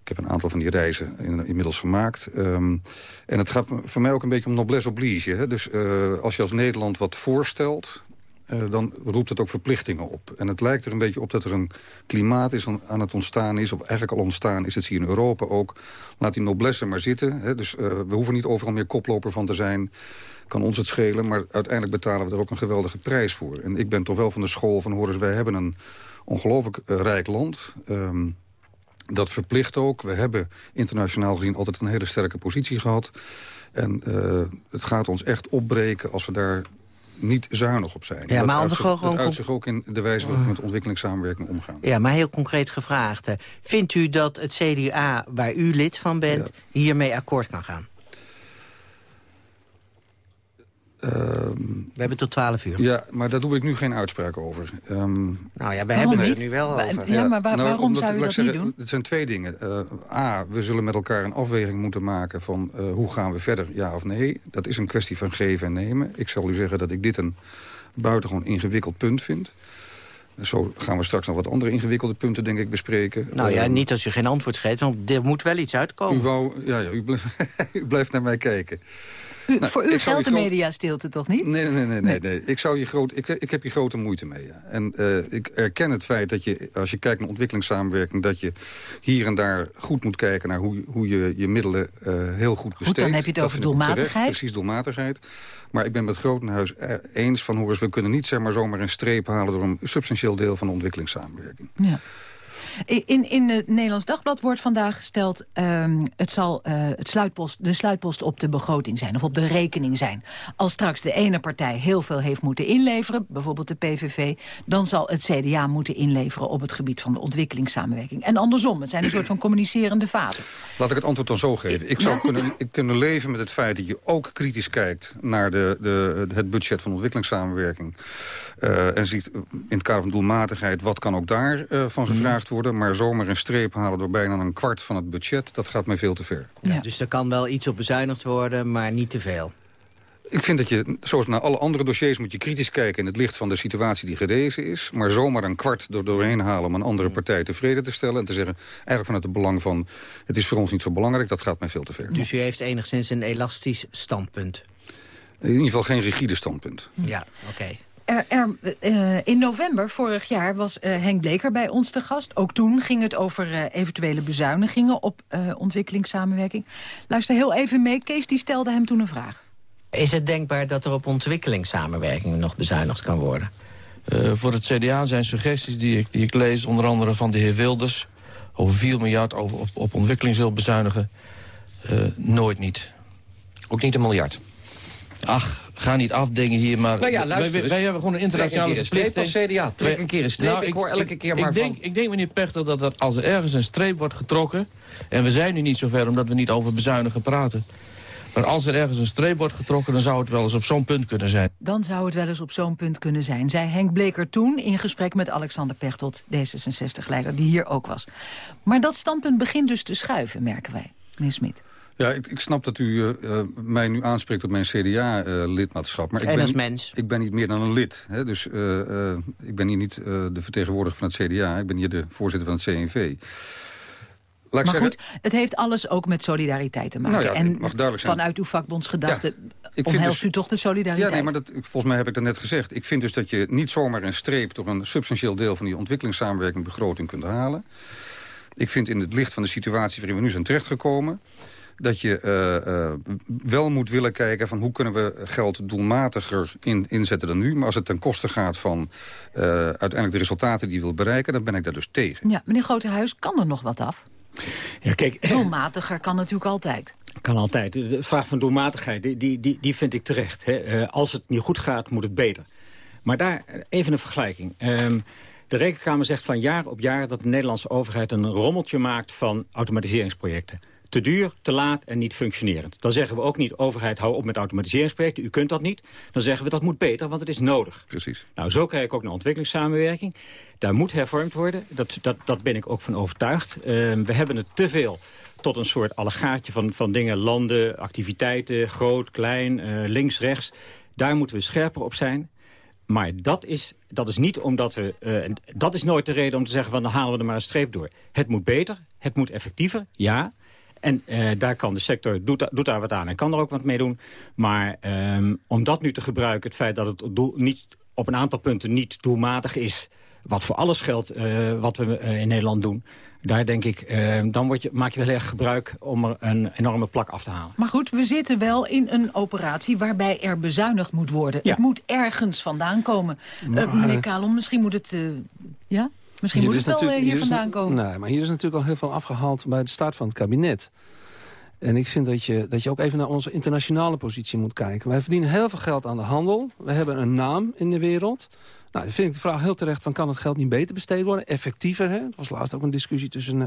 Ik heb een aantal van die reizen in, inmiddels gemaakt. Um, en het gaat voor mij ook een beetje om noblesse oblige. Hè? Dus uh, als je als Nederland wat voorstelt... Uh, dan roept het ook verplichtingen op. En het lijkt er een beetje op dat er een klimaat is aan het ontstaan is... of eigenlijk al ontstaan is, het zie je in Europa ook. Laat die noblesse maar zitten. Hè? Dus uh, we hoeven niet overal meer koploper van te zijn kan ons het schelen, maar uiteindelijk betalen we er ook een geweldige prijs voor. En ik ben toch wel van de school van, hoor eens, wij hebben een ongelooflijk uh, rijk land. Um, dat verplicht ook. We hebben internationaal gezien altijd een hele sterke positie gehad. En uh, het gaat ons echt opbreken als we daar niet zuinig op zijn. Ja, maar gewoon, dat uit zich ook in de wijze waarop we met ontwikkelingssamenwerking omgaan. Ja, maar heel concreet gevraagd. Vindt u dat het CDA, waar u lid van bent, ja. hiermee akkoord kan gaan? Uh, we hebben tot 12 uur. Ja, maar daar doe ik nu geen uitspraak over. Um, nou ja, we hebben het er nu wel over. Ja, ja maar waar, nou, waarom zou u dat zeggen, niet doen? Het zijn twee dingen. Uh, A, we zullen met elkaar een afweging moeten maken van uh, hoe gaan we verder, ja of nee. Dat is een kwestie van geven en nemen. Ik zal u zeggen dat ik dit een buitengewoon ingewikkeld punt vind. Zo gaan we straks nog wat andere ingewikkelde punten, denk ik, bespreken. Nou ja, uh, niet als u geen antwoord geeft, want er moet wel iets uitkomen. U, wou, ja, ja, u, blijft, (laughs) u blijft naar mij kijken. U, nou, voor u geldt de mediastilte toch niet? Nee, nee, nee. nee, nee. nee. Ik, zou je groot, ik, ik heb hier grote moeite mee. Ja. En uh, ik erken het feit dat je, als je kijkt naar ontwikkelingssamenwerking... dat je hier en daar goed moet kijken naar hoe, hoe je je middelen uh, heel goed besteedt. Goed, dan heb je het dat over doelmatigheid. Terecht, precies, doelmatigheid. Maar ik ben met Grotenhuis eens van... hoor eens, we kunnen niet zeg maar, zomaar een streep halen... door een substantieel deel van de ontwikkelingssamenwerking. Ja. In, in het Nederlands Dagblad wordt vandaag gesteld... Um, het zal uh, het sluitpost, de sluitpost op de begroting zijn of op de rekening zijn. Als straks de ene partij heel veel heeft moeten inleveren, bijvoorbeeld de PVV... dan zal het CDA moeten inleveren op het gebied van de ontwikkelingssamenwerking. En andersom, het zijn een soort van communicerende vaten. Laat ik het antwoord dan zo geven. Ik zou kunnen, kunnen leven met het feit dat je ook kritisch kijkt... naar de, de, het budget van ontwikkelingssamenwerking... Uh, en ziet in het kader van doelmatigheid, wat kan ook daar uh, van gevraagd worden. Maar zomaar een streep halen door bijna een kwart van het budget, dat gaat mij veel te ver. Ja, dus er kan wel iets op bezuinigd worden, maar niet te veel. Ik vind dat je, zoals naar alle andere dossiers, moet je kritisch kijken in het licht van de situatie die gerezen is. Maar zomaar een kwart er doorheen halen om een andere partij tevreden te stellen. En te zeggen, eigenlijk vanuit het belang van, het is voor ons niet zo belangrijk, dat gaat mij veel te ver. Dus u heeft enigszins een elastisch standpunt? In ieder geval geen rigide standpunt. Ja, oké. Okay. Er, er, uh, in november vorig jaar was uh, Henk Bleker bij ons te gast. Ook toen ging het over uh, eventuele bezuinigingen op ontwikkelingssamenwerking. Luister heel even mee. Kees die stelde hem toen een vraag. Is het denkbaar dat er op ontwikkelingssamenwerking nog bezuinigd kan worden? voor het CDA zijn suggesties die ik, die ik lees, onder andere van de heer Wilders... over 4 miljard over, op, op ontwikkelingshulp bezuinigen. nooit niet. Ook niet een miljard? Ach, ga niet afdingen hier, maar nou ja, luister, wij, wij, hebben gewoon een internationale verplichting. Trek een CDA, trek een keer een streep. Nou, ik, hoor elke keer maar ik denk, van... Ik denk, meneer Pechter, dat er, als er ergens een streep wordt getrokken... en we zijn nu niet zover omdat we niet over bezuinigen praten... maar als er ergens een streep wordt getrokken... dan zou het wel eens op zo'n punt kunnen zijn. Dan zou het wel eens op zo'n punt kunnen zijn, zei Henk Bleker toen... in gesprek met Alexander Pechtold, D66-leider, die hier ook was. Maar dat standpunt begint dus te schuiven, merken wij, meneer Smit. Ja, ik, ik, snap dat u uh, mij nu aanspreekt op mijn CDA-lidmaatschap. Uh, en als mens? Ik ben niet meer dan een lid. Hè, dus ik ben hier niet de vertegenwoordiger van het CDA. Ik ben hier de voorzitter van het CNV. Laat maar goed, het heeft alles ook met solidariteit te maken. Nou ja, en vanuit uw vakbondsgedachte ja, omhelst dus, u toch de solidariteit? Ja, nee, maar dat, volgens mij heb ik dat net gezegd. Ik vind dus dat je niet zomaar een streep... door een substantieel deel van die ontwikkelingssamenwerking begroting kunt halen. Ik vind in het licht van de situatie waarin we nu zijn terechtgekomen dat je uh, uh, wel moet willen kijken van hoe kunnen we geld doelmatiger in, inzetten dan nu. Maar als het ten koste gaat van uh, uiteindelijk de resultaten die je wil bereiken... dan ben ik daar dus tegen. Ja, meneer Grotehuis, kan er nog wat af? Ja, kijk, Doelmatiger kan natuurlijk altijd. Kan altijd. De vraag van doelmatigheid, die, die, die vind ik terecht. Hè. als het niet goed gaat, moet het beter. Maar daar even een vergelijking. Um, de Rekenkamer zegt van jaar op jaar dat de Nederlandse overheid een rommeltje maakt van automatiseringsprojecten te duur, te laat en niet functionerend. Dan zeggen we ook niet, overheid, hou op met automatiseringsprojecten. U kunt dat niet. Dan zeggen we, dat moet beter, want het is nodig. Precies. Nou, zo kijk ik ook naar ontwikkelingssamenwerking. Daar moet hervormd worden. Dat, dat, dat ben ik ook van overtuigd. Uh, we hebben het te veel tot een soort allegaatje van, van dingen, landen, activiteiten, groot, klein, uh, links, rechts. Daar moeten we scherper op zijn. Maar dat is, dat is niet omdat we... Uh, dat is nooit de reden om te zeggen van dan halen we er maar een streep door. Het moet beter, het moet effectiever, ja. En uh, daar kan de sector, doet, doet, daar wat aan en kan er ook wat mee doen. Maar um, om dat nu te gebruiken, het feit dat het doel, niet, op een aantal punten niet doelmatig is... wat voor alles geldt uh, wat we uh, in Nederland doen... Daar denk ik, dan word je, maak je wel erg gebruik om er een enorme plak af te halen. Maar goed, we zitten wel in een operatie waarbij er bezuinigd moet worden. Ja. Het moet ergens vandaan komen. Maar, meneer Kalom, misschien moet het... ja? Misschien moet het wel hier, hier vandaan komen. Nee, maar hier is natuurlijk al heel veel afgehaald bij de start van het kabinet. En ik vind dat je, dat je ook even naar onze internationale positie moet kijken. Wij verdienen heel veel geld aan de handel. We hebben een naam in de wereld. Nou, dan vind ik de vraag heel terecht van kan het geld niet beter besteed worden? Effectiever, hè? Er was laatst ook een discussie tussen, uh,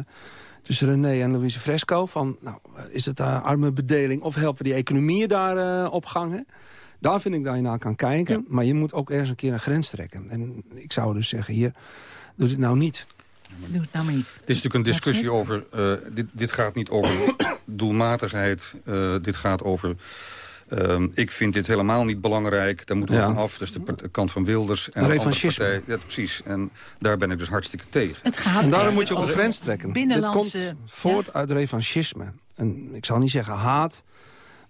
tussen René en Louise Fresco. Van, nou, is het uh, arme bedeling of helpen we die economieën daar uh, op gang? Hè? Daar vind ik dat je naar kan kijken. Ja. Maar je moet ook ergens een keer een grens trekken. En ik zou dus zeggen, hier, doe het nou niet. Doe het nou maar niet. Dit is natuurlijk een discussie over... Uh, dit, dit gaat niet over (coughs) doelmatigheid. Uh, dit gaat over... Uh, ik vind dit helemaal niet belangrijk. Daar moeten we ja. van af. Dus de, de, kant van Wilders. En revanchisme. Ja, precies. En daar ben ik dus hartstikke tegen. Het gaat en daarom moet je op de grens trekken. Binnenlandse... Dit komt voort ja? uit revanchisme. En ik zal niet zeggen haat.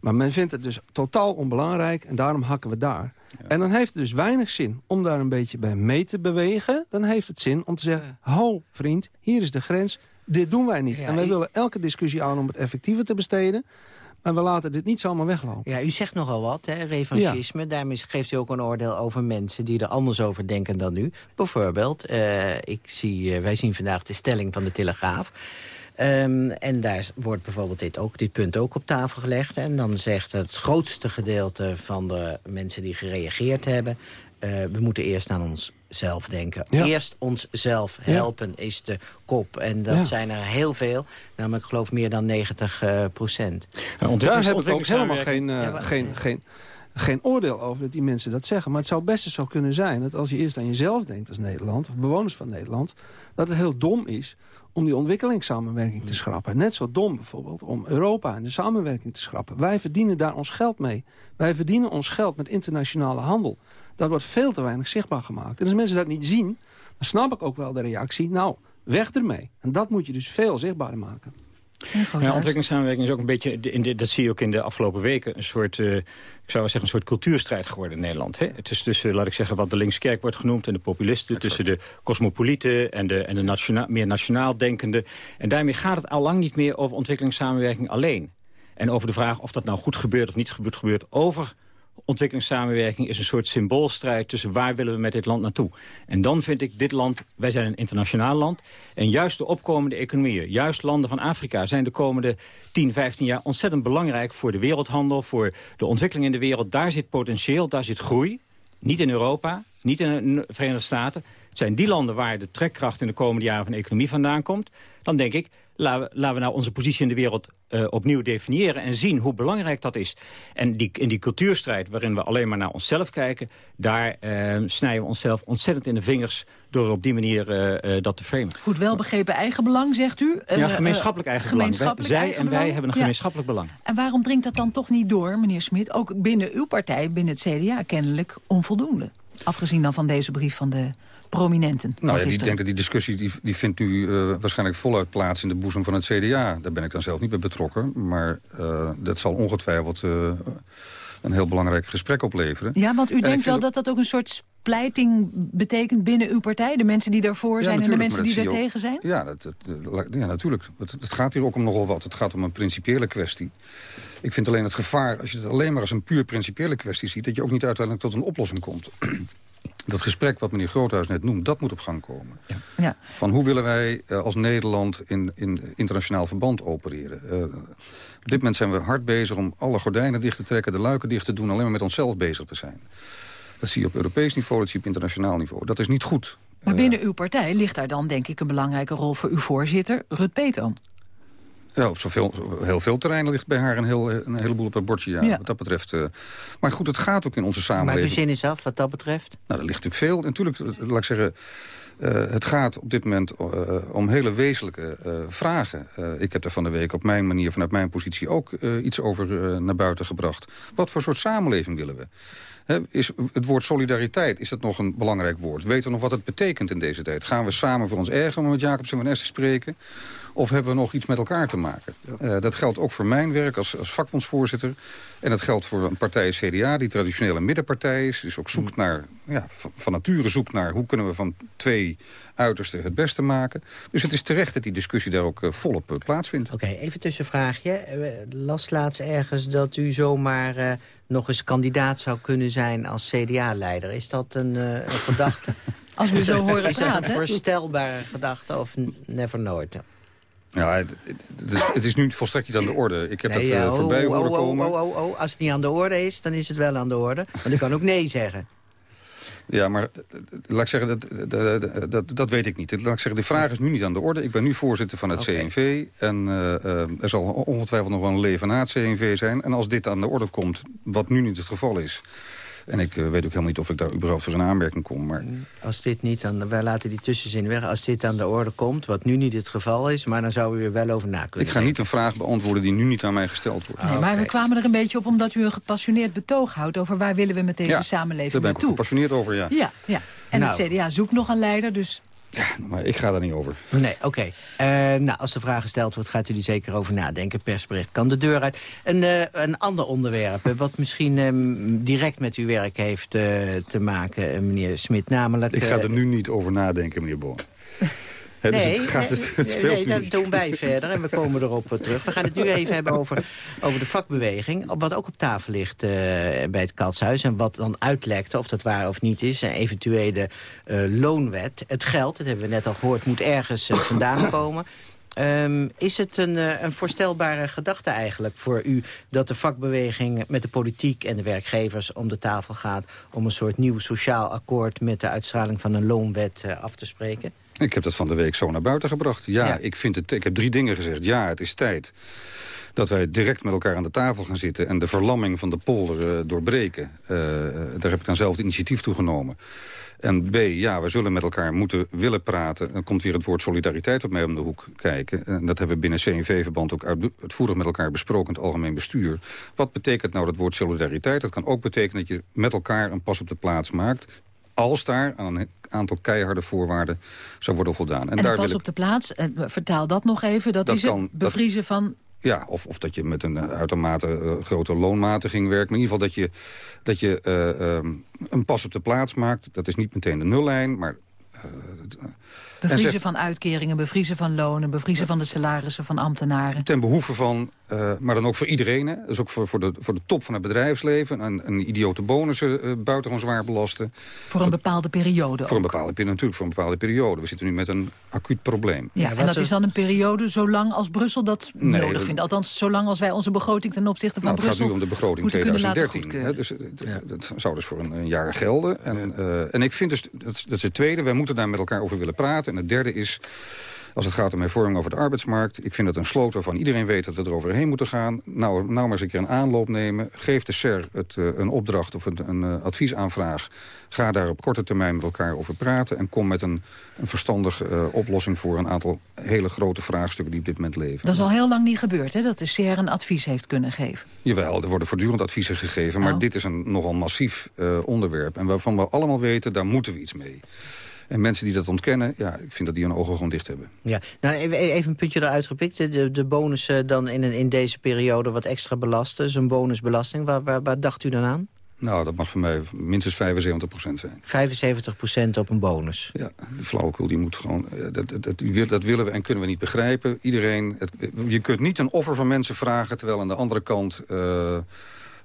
Maar men vindt het dus totaal onbelangrijk. En daarom hakken we daar. Ja. En dan heeft het dus weinig zin om daar een beetje bij mee te bewegen. Dan heeft het zin om te zeggen, ho vriend, hier is de grens. Dit doen wij niet. Ja, en wij willen elke discussie aan om het effectiever te besteden. Maar we laten dit niet zomaar weglopen. Ja, u zegt nogal wat, hè, revanchisme. Ja. Daarmee geeft u ook een oordeel over mensen die er anders over denken dan u. Bijvoorbeeld, uh, ik zie, uh, wij zien vandaag de stelling van de Telegraaf. Um, en daar wordt bijvoorbeeld dit, ook, dit punt ook op tafel gelegd. En dan zegt het grootste gedeelte van de mensen die gereageerd hebben... Uh, we moeten eerst aan onszelf denken. Ja. Eerst onszelf helpen ja. is de kop. En dat ja. zijn er heel veel. Namelijk, ik geloof, meer dan 90 uh, procent. daar heb ik ook helemaal geen, uh, geen, geen, geen oordeel over dat die mensen dat zeggen. Maar het zou best zo kunnen zijn dat als je eerst aan jezelf denkt als Nederland... of bewoners van Nederland, dat het heel dom is om die ontwikkelingssamenwerking te schrappen. Net zo dom bijvoorbeeld om Europa en de samenwerking te schrappen. Wij verdienen daar ons geld mee. Wij verdienen ons geld met internationale handel. Dat wordt veel te weinig zichtbaar gemaakt. En als mensen dat niet zien, dan snap ik ook wel de reactie... nou, weg ermee. En dat moet je dus veel zichtbaarder maken. Ja, ontwikkelingssamenwerking is ook een beetje, in de, dat zie je ook in de afgelopen weken, een soort, uh, ik zou zeggen, een soort cultuurstrijd geworden in Nederland. Hè? Het is tussen, laat ik zeggen, wat de linkskerk wordt genoemd en de populisten, tussen de cosmopolieten en de, en de nationaal, meer nationaal denkenden. En daarmee gaat het al lang niet meer over ontwikkelingssamenwerking alleen. En over de vraag of dat nou goed gebeurt of niet gebeurt, gebeurt over ontwikkelingssamenwerking is een soort symboolstrijd... tussen waar willen we met dit land naartoe. En dan vind ik dit land, wij zijn een internationaal land... en juist de opkomende economieën, juist landen van Afrika... zijn de komende 10, 15 jaar ontzettend belangrijk voor de wereldhandel... voor de ontwikkeling in de wereld. Daar zit potentieel, daar zit groei. Niet in Europa, niet in de Verenigde Staten. Het zijn die landen waar de trekkracht in de komende jaren van de economie vandaan komt. Dan denk ik, laten we, laten we nou onze positie in de wereld uh, opnieuw definiëren... en zien hoe belangrijk dat is. En die, in die cultuurstrijd waarin we alleen maar naar onszelf kijken... daar uh, snijden we onszelf ontzettend in de vingers... door op die manier uh, dat te framen. Goed, welbegrepen eigenbelang, zegt u? ja, gemeenschappelijk eigenbelang. Gemeenschappelijk Zij en wij hebben een gemeenschappelijk belang. En waarom dringt dat dan toch niet door, meneer Smit? Ook binnen uw partij, binnen het CDA, kennelijk onvoldoende. Afgezien dan van deze brief van de prominenten. Nou ja, ik denk dat die discussie die, die vindt nu uh, waarschijnlijk voluit plaats in de boezem van het CDA. Daar ben ik dan zelf niet bij betrokken. Maar uh, dat zal ongetwijfeld uh, een heel belangrijk gesprek opleveren. Ja, want u denkt wel dat dat ook een soort splijting betekent binnen uw partij? De mensen die daarvoor zijn en de mensen die daar tegen zijn? Ja, dat, dat, ja natuurlijk. Het, het, gaat hier ook om nogal wat. Het gaat om een principiële kwestie. Ik vind alleen het gevaar, als je het alleen maar als een puur principiële kwestie ziet... dat je ook niet uiteindelijk tot een oplossing komt dat gesprek wat meneer Groothuis net noemt, dat moet op gang komen. Ja. Ja. Van hoe willen wij uh, als Nederland in, in internationaal verband opereren? Uh, op dit moment zijn we hard bezig om alle gordijnen dicht te trekken... de luiken dicht te doen, alleen maar met onszelf bezig te zijn. Dat zie je op Europees niveau, dat zie je op internationaal niveau. Dat is niet goed. Maar binnen uw partij ligt daar dan denk ik een belangrijke rol voor uw voorzitter, Rut Peetoom. Ja, op zoveel, heel veel terreinen ligt bij haar een, heel, een heleboel op het bordje. Ja, Wat dat betreft. Uh, maar goed, het gaat ook in onze samenleving. Maar uw zin is af wat dat betreft? Nou, er ligt natuurlijk veel. Natuurlijk, laat ik zeggen... Uh, het gaat op dit moment uh, om hele wezenlijke uh, vragen. ik heb er van de week op mijn manier, vanuit mijn positie... ook iets over naar buiten gebracht. Wat voor soort samenleving willen we? He, is het woord solidariteit, is dat nog een belangrijk woord? Weten we nog wat het betekent in deze tijd? Gaan we samen voor ons ergen, om met Jacobs en Van te spreken? Of hebben we nog iets met elkaar te maken? Uh, dat geldt ook voor mijn werk als, als vakbondsvoorzitter. En dat geldt voor een partij CDA, die traditionele middenpartij is. Dus ook zoekt mm. naar, ja, van, van nature zoekt naar... hoe kunnen we van twee uitersten het beste maken. Dus het is terecht dat die discussie daar ook uh, volop uh, plaatsvindt. Oké, okay, even tussenvraagje. Las laatst ergens dat u zomaar nog eens kandidaat zou kunnen zijn als CDA-leider. Is dat een, een gedachte? (laughs) Als we zo horen Is dat een voorstelbare gedachte of never nooit? Ja, het, het, is, het, is, nu volstrekt niet aan de orde. Ik heb nee, het uh, voorbij oh, horen oh, komen. Oh, oh, oh, Als het niet aan de orde is, dan is het wel aan de orde. Want ik kan ook nee zeggen. Ja, maar laat ik zeggen, dat, dat, dat, dat, weet ik niet. Laat ik zeggen, de vraag is nu niet aan de orde. Ik ben nu voorzitter van het okay. CNV. En uh, er zal ongetwijfeld nog wel een leven na het CNV zijn. En als dit aan de orde komt, wat nu niet het geval is... En ik uh, weet ook helemaal niet of ik daar überhaupt voor een aanmerking kom. Maar... Als dit niet, dan, wij laten die tussenzin weg. Als dit aan de orde komt, wat nu niet het geval is... maar dan zou u er wel over na kunnen Ik ga niet een vraag beantwoorden die nu niet aan mij gesteld wordt. Nee, maar we kwamen er een beetje op omdat u een gepassioneerd betoog houdt... over waar willen we met deze ja, samenleving naartoe. daar ben ik gepassioneerd over, ja. Ja, ja. En nou. het CDA zoekt nog een leider, dus ja, maar ik ga daar niet over. Nee, oké. Okay. Uh, nou, als de vraag gesteld wordt, gaat u er zeker over nadenken. Persbericht kan de deur uit. Een, uh, een ander onderwerp, wat misschien um, direct met uw werk heeft uh, te maken, meneer Smit, namelijk... Ik ga er nu niet over nadenken, meneer Boon. He, dus nee, het gaat, het, het nee, (laughs) dat doen wij verder en we komen erop terug. We gaan het nu even hebben over, over de vakbeweging. Wat ook op tafel ligt uh, bij het Katshuis. En wat dan uitlekte, of dat waar of niet is. Een eventuele uh, loonwet. Het geld, dat hebben we net al gehoord, moet ergens uh, vandaan (coughs) komen. Um, is het een, een voorstelbare gedachte eigenlijk voor u... dat de vakbeweging met de politiek en de werkgevers om de tafel gaat... om een soort nieuw sociaal akkoord met de uitstraling van een loonwet af te spreken? Ik heb dat van de week zo naar buiten gebracht. Ja, Ik, vind het, ik heb drie dingen gezegd. Ja, het is tijd dat wij direct met elkaar aan de tafel gaan zitten... en de verlamming van de polder uh, doorbreken. Uh, daar heb ik dan zelf het initiatief toe genomen. En B, ja, we zullen met elkaar moeten willen praten. Dan komt weer het woord solidariteit op mij om de hoek kijken. En dat hebben we binnen CNV-verband ook uitvoerig met elkaar besproken... in het algemeen bestuur. Wat betekent nou dat woord solidariteit? Dat kan ook betekenen dat je met elkaar een pas op de plaats maakt Als daar aan een aantal keiharde voorwaarden zou worden voldaan. En, en pas op de plaats, eh, vertaal dat nog even, dat, is het bevriezen van ja, of, of dat je met een uh, uitermate uh, grote loonmatiging werkt. Maar in ieder geval dat je, dat je uh, um, een pas op de plaats maakt. Dat is niet meteen de nullijn, maar Bevriezen van uitkeringen, bevriezen van lonen... bevriezen van de salarissen van ambtenaren. Ten behoeve van, uh, maar dan ook voor iedereen. Hè? Dus ook voor, voor, de, voor de top van het bedrijfsleven. Een, een idiote bonussen uh, buitengewoon zwaar belasten. Voor een bepaalde periode Voor ook. een bepaalde, natuurlijk, voor een bepaalde periode. We zitten nu met een acuut probleem. Ja, en dat is dan een periode zolang als Brussel dat nee, nodig vindt. Althans, zolang als wij onze begroting ten opzichte van nou, Brussel... Het gaat nu om de begroting 2013. Hè? Dus, ja. Dat zou dus voor een, een jaar gelden. En, uh, en ik vind dus, dat, dat is het tweede, wij moeten daar met elkaar over willen praten. En het derde is als het gaat om hervorming over de arbeidsmarkt. Ik vind het een sloot waarvan iedereen weet dat we er overheen moeten gaan. Nou, nou maar eens een keer een aanloop nemen. Geef de SER het, uh, een opdracht of een, een uh, adviesaanvraag. Ga daar op korte termijn met elkaar over praten. En kom met een, een verstandige uh, oplossing voor een aantal hele grote vraagstukken die op dit moment leven. Dat is al heel lang niet gebeurd, hè? Dat de SER een advies heeft kunnen geven. Jawel, er worden voortdurend adviezen gegeven. Maar oh. dit is een nogal massief onderwerp. En waarvan we allemaal weten, daar moeten we iets mee. En mensen die dat ontkennen, ja, ik vind dat die hun ogen gewoon dicht hebben. Ja, nou even, even een puntje eruit gepikt. De, de bonussen dan in, in deze periode wat extra belasten. Zo'n bonusbelasting, waar, waar, waar dacht u dan aan? Nou, dat mag voor mij minstens 75% zijn. 75% op een bonus? Ja, die flauwekul die moet gewoon... Dat, dat, dat, dat, willen we en kunnen we niet begrijpen. Iedereen... Het, je kunt niet een offer van mensen vragen... terwijl aan de andere kant... Uh,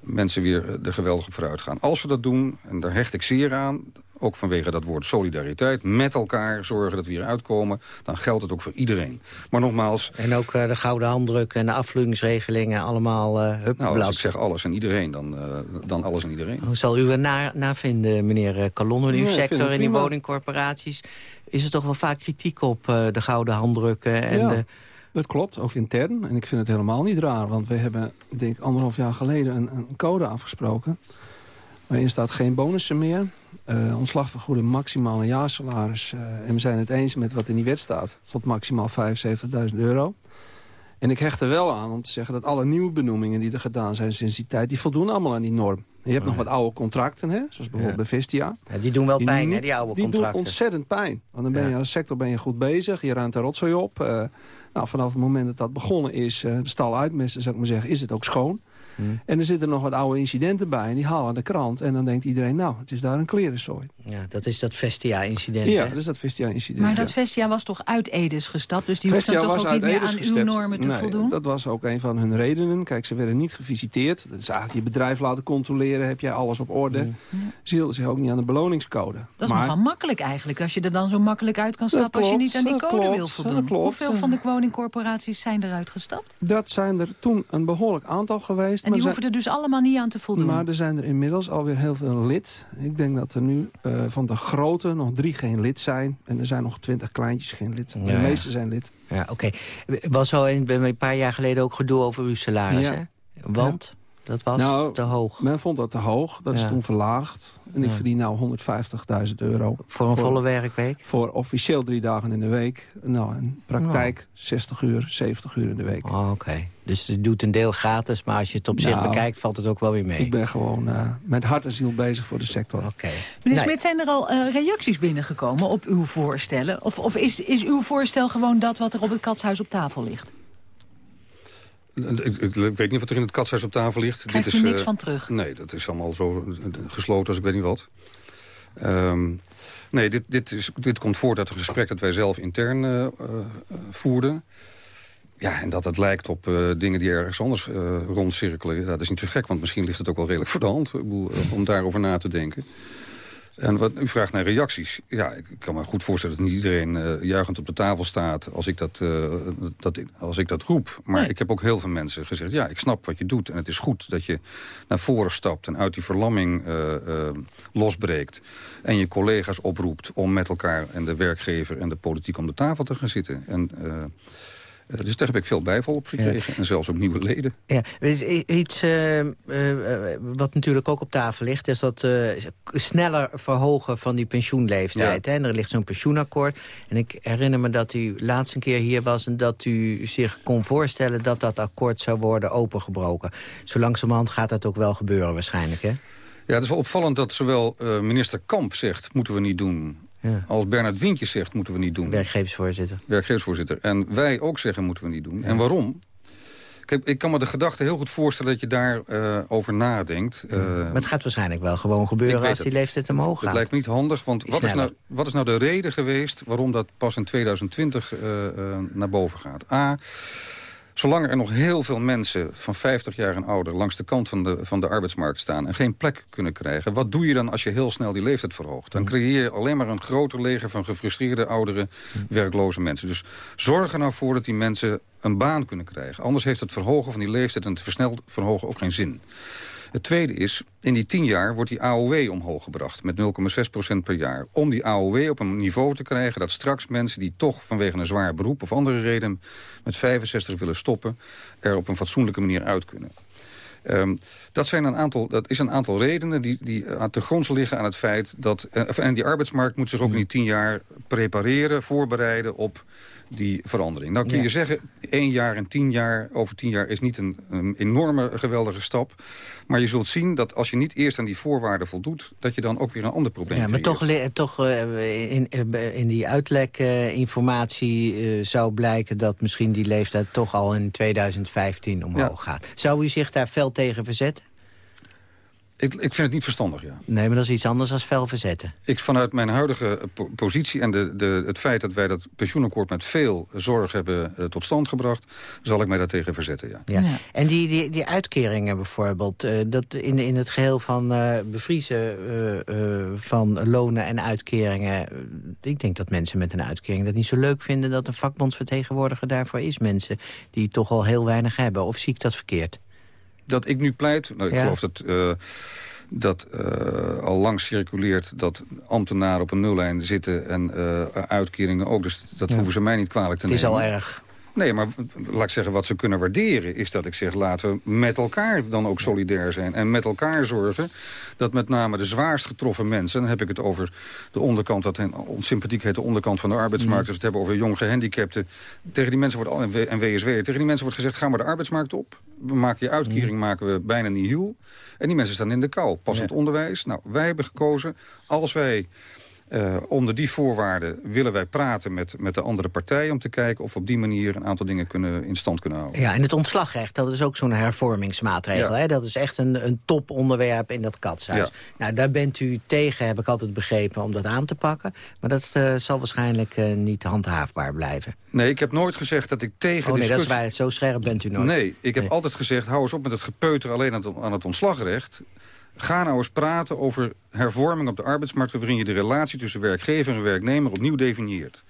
mensen weer er geweldig vooruit gaan. Als we dat doen, en daar hecht ik zeer aan ook vanwege dat woord solidariteit, met elkaar zorgen dat we hier uitkomen, dan geldt het ook voor iedereen. Maar nogmaals... En ook uh, de gouden handdruk en de afvloeingsregelingen, allemaal uh, Nou, als ik zeg alles en iedereen, dan, uh, dan alles en iedereen. Hoe zal u naar vinden, meneer Calon, in uw nee, sector en die woningcorporaties? Is er toch wel vaak kritiek op de gouden handdrukken en ja. de... Dat klopt, ook intern. En ik vind het helemaal niet raar. Want we hebben, denk ik, anderhalf jaar geleden een, een code afgesproken. Waarin staat geen bonussen meer. Uh, ontslagvergoeding maximaal een jaarsalaris. Uh, en we zijn het eens met wat in die wet staat. Tot maximaal 75.000 euro. En ik hecht er wel aan om te zeggen dat alle nieuwe benoemingen die er gedaan zijn sinds die tijd... die voldoen allemaal aan die norm. Je hebt nog wat oude contracten, hè? zoals bijvoorbeeld ja. bij Vestia. Ja, die doen wel die pijn, niet, hè, die oude die contracten. Die doen ontzettend pijn. Want dan ben je als sector ben je goed bezig. Je ruimt er rotzooi op. Uh, nou, vanaf het moment dat dat begonnen is, de stal uitmesten, zou ik maar zeggen, is het ook schoon. Hmm. En er zitten nog wat oude incidenten bij. En die halen de krant. En dan denkt iedereen, nou, het is daar een klerenzooi. Ja, dat is dat Vestia-incident. Ja, dat is dat Vestia-incident. Maar dat ja. Vestia was toch uit Edes gestapt? Dus die Vestia hoeft dan toch ook niet meer aan gestapt. uw normen te nee, voldoen? dat was ook een van hun redenen. Kijk, ze werden niet gevisiteerd. Dat is eigenlijk je bedrijf laten controleren. Heb jij alles op orde? Hmm. Ze hielden zich ook niet aan de beloningscode. Dat is maar, nogal makkelijk eigenlijk. Als je er dan zo makkelijk uit kan stappen klopt, als je niet aan die code klopt, wil voldoen. klopt. Hoeveel van de woningcorporaties zijn eruit gestapt? Dat zijn er toen een behoorlijk aantal geweest. En die hoeven er dus allemaal niet aan te voldoen? Maar er zijn er inmiddels alweer heel veel lid. Ik denk dat er nu uh, van de grote nog drie geen lid zijn. En er zijn nog twintig kleintjes geen lid. Ja, de meeste zijn lid. Ja, oké. Okay. was al een, een paar jaar geleden ook gedoe over uw salaris, ja. hè? Want? Dat was nou, te hoog. Men vond dat te hoog. Dat is toen verlaagd. En ik verdien nou 150.000 euro. Voor een voor, volle werkweek? Voor officieel drie dagen in de week. Nou, in praktijk oh. 60 uur, 70 uur in de week. Oh, Oké. Okay. Dus je doet een deel gratis, maar als je het op zich nou, bekijkt... valt het ook wel weer mee. Ik ben gewoon uh, met hart en ziel bezig voor de sector. Oké. Okay. Meneer nee. Smit, zijn er al uh, reacties binnengekomen op uw voorstellen? Of, of is, is uw voorstel gewoon dat wat er op het katshuis op tafel ligt? Ik, ik, ik, weet niet wat er in het katshuis op tafel ligt. Krijgt Dit is, u niks uh, van terug? Nee, dat is allemaal zo gesloten als ik weet niet wat. Um, nee, dit, dit, is, dit komt voort uit een gesprek dat wij zelf intern uh, uh, voerden. Ja, en dat het lijkt op dingen die ergens anders rondcirkelen. Dat is niet zo gek, want misschien ligt het ook wel redelijk voor de hand... Om daarover na te denken. En wat u vraagt naar reacties. Ja, ik kan me goed voorstellen dat niet iedereen uh, juichend op de tafel staat als ik dat, uh, dat, als ik dat roep. Maar nee. ik heb ook heel veel mensen gezegd, ja, ik snap wat je doet. En het is goed dat je naar voren stapt en uit die verlamming uh, losbreekt. En je collega's oproept om met elkaar en de werkgever en de politiek om de tafel te gaan zitten. En... Dus daar heb ik veel bijval op gekregen. Ja. En zelfs ook nieuwe leden. Ja, iets uh, uh, wat natuurlijk ook op tafel ligt... is dat uh, sneller verhogen van die pensioenleeftijd. Ja. Hè? En er ligt zo'n pensioenakkoord. En ik herinner me dat u laatst een keer hier was... en dat u zich kon voorstellen dat dat akkoord zou worden opengebroken. Zo langzamerhand gaat dat ook wel gebeuren waarschijnlijk, hè? Ja, het is wel opvallend dat zowel minister Kamp zegt... moeten we niet doen, Ja. als Bernard Wintjes zegt... moeten we niet doen. Werkgeversvoorzitter. Werkgeversvoorzitter. En wij ook zeggen moeten we niet doen. En waarom? Kijk, ik kan me de gedachte heel goed voorstellen dat je daarover over nadenkt. Uh, Maar het gaat waarschijnlijk wel gewoon gebeuren als het. die leeftijd omhoog Het gaat. lijkt me niet handig, want wat is, nou, wat is nou de reden geweest... waarom dat pas in 2020 eh, eh, naar boven gaat? A, zolang er nog heel veel mensen van 50 jaar en ouder... langs de kant van de, van de arbeidsmarkt staan en geen plek kunnen krijgen... wat doe je dan als je heel snel die leeftijd verhoogt? Dan creëer je alleen maar een groter leger van gefrustreerde oudere werkloze mensen. Dus zorg er nou voor dat die mensen een baan kunnen krijgen. Anders heeft het verhogen van die leeftijd en het versneld verhogen ook geen zin. Het tweede is, in die tien jaar wordt die AOW omhoog gebracht... met 0,6% per jaar. Om die AOW op een niveau te krijgen... dat straks mensen die toch vanwege een zwaar beroep... of andere reden met 65 willen stoppen... er op een fatsoenlijke manier uit kunnen. Um, dat, zijn een aantal, dat is een aantal redenen die, die aan te grondslag liggen aan het feit dat... Uh, en die arbeidsmarkt moet zich ook in die tien jaar prepareren, voorbereiden op die verandering. Nou kun je Ja. zeggen, één jaar en tien jaar, over tien jaar is niet een, een enorme geweldige stap. Maar je zult zien dat als je niet eerst aan die voorwaarden voldoet, dat je dan ook weer een ander probleem Ja, maar creëert. toch, toch eh, in, eh, in die uitlek-informatie eh, zou blijken... dat misschien die leeftijd toch al in 2015 omhoog gaat. Zou u zich daar fel tegen verzetten? Ik, ik vind het niet verstandig, ja. Nee, maar dat is iets anders dan fel verzetten. Ik vanuit mijn huidige eh, po- positie en de, de, het feit dat wij dat pensioenakkoord met veel zorg hebben eh, tot stand gebracht, zal ik mij daartegen verzetten, ja. Ja. En die, die, die uitkeringen bijvoorbeeld, eh, dat in, in het geheel van eh, bevriezen eh, eh, van lonen en uitkeringen... ik denk dat mensen met een uitkering dat niet zo leuk vinden... dat een vakbondsvertegenwoordiger daarvoor is. Mensen die toch al heel weinig hebben. Of zie ik dat verkeerd? Dat ik nu pleit, nou, ik Ja. geloof dat... eh, dat eh, al lang circuleert dat ambtenaren op een nullijn zitten... en eh, uitkeringen ook, dus dat Ja. hoeven ze mij niet kwalijk te Het is nemen. al erg. Nee, maar laat ik zeggen, wat ze kunnen waarderen... is dat ik zeg, laten we met elkaar dan ook solidair zijn. En met elkaar zorgen dat met name de zwaarst getroffen mensen... dan heb ik het over de onderkant, wat hen onsympathiek heet... de onderkant van de arbeidsmarkt. Mhm. Als we het hebben over jong gehandicapten. Tegen die mensen wordt al, en WSW, tegen die mensen wordt gezegd... ga maar de arbeidsmarkt op. We maken je uitkering Mhm. maken we bijna nihil. En die mensen staan in de kou. Passend onderwijs. Nou, wij hebben gekozen, als wij... eh, onder die voorwaarden willen wij praten met, met de andere partijen... om te kijken of we op die manier een aantal dingen kunnen, in stand kunnen houden. Ja, en het ontslagrecht, dat is ook zo'n hervormingsmaatregel. Ja. Hè? Dat is echt een, een toponderwerp in dat katshuis. Ja. Nou, daar bent u tegen, heb ik altijd begrepen, om dat aan te pakken. Maar dat eh, zal waarschijnlijk eh, niet handhaafbaar blijven. Nee, ik heb nooit gezegd dat ik tegen Oh nee, dat is waar. Zo scherp bent u nooit. Nee, ik heb altijd gezegd, hou eens op met het gepeuter alleen aan het, aan het ontslagrecht. Ga nou eens praten over hervorming op de arbeidsmarkt... waarin je de relatie tussen werkgever en werknemer opnieuw definieert.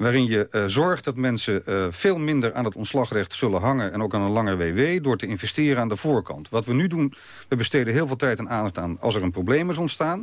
Waarin je eh, zorgt dat mensen eh, veel minder aan het ontslagrecht zullen hangen... en ook aan een langer WW, door te investeren aan de voorkant. Wat we nu doen, we besteden heel veel tijd en aandacht aan... als er een probleem is ontstaan.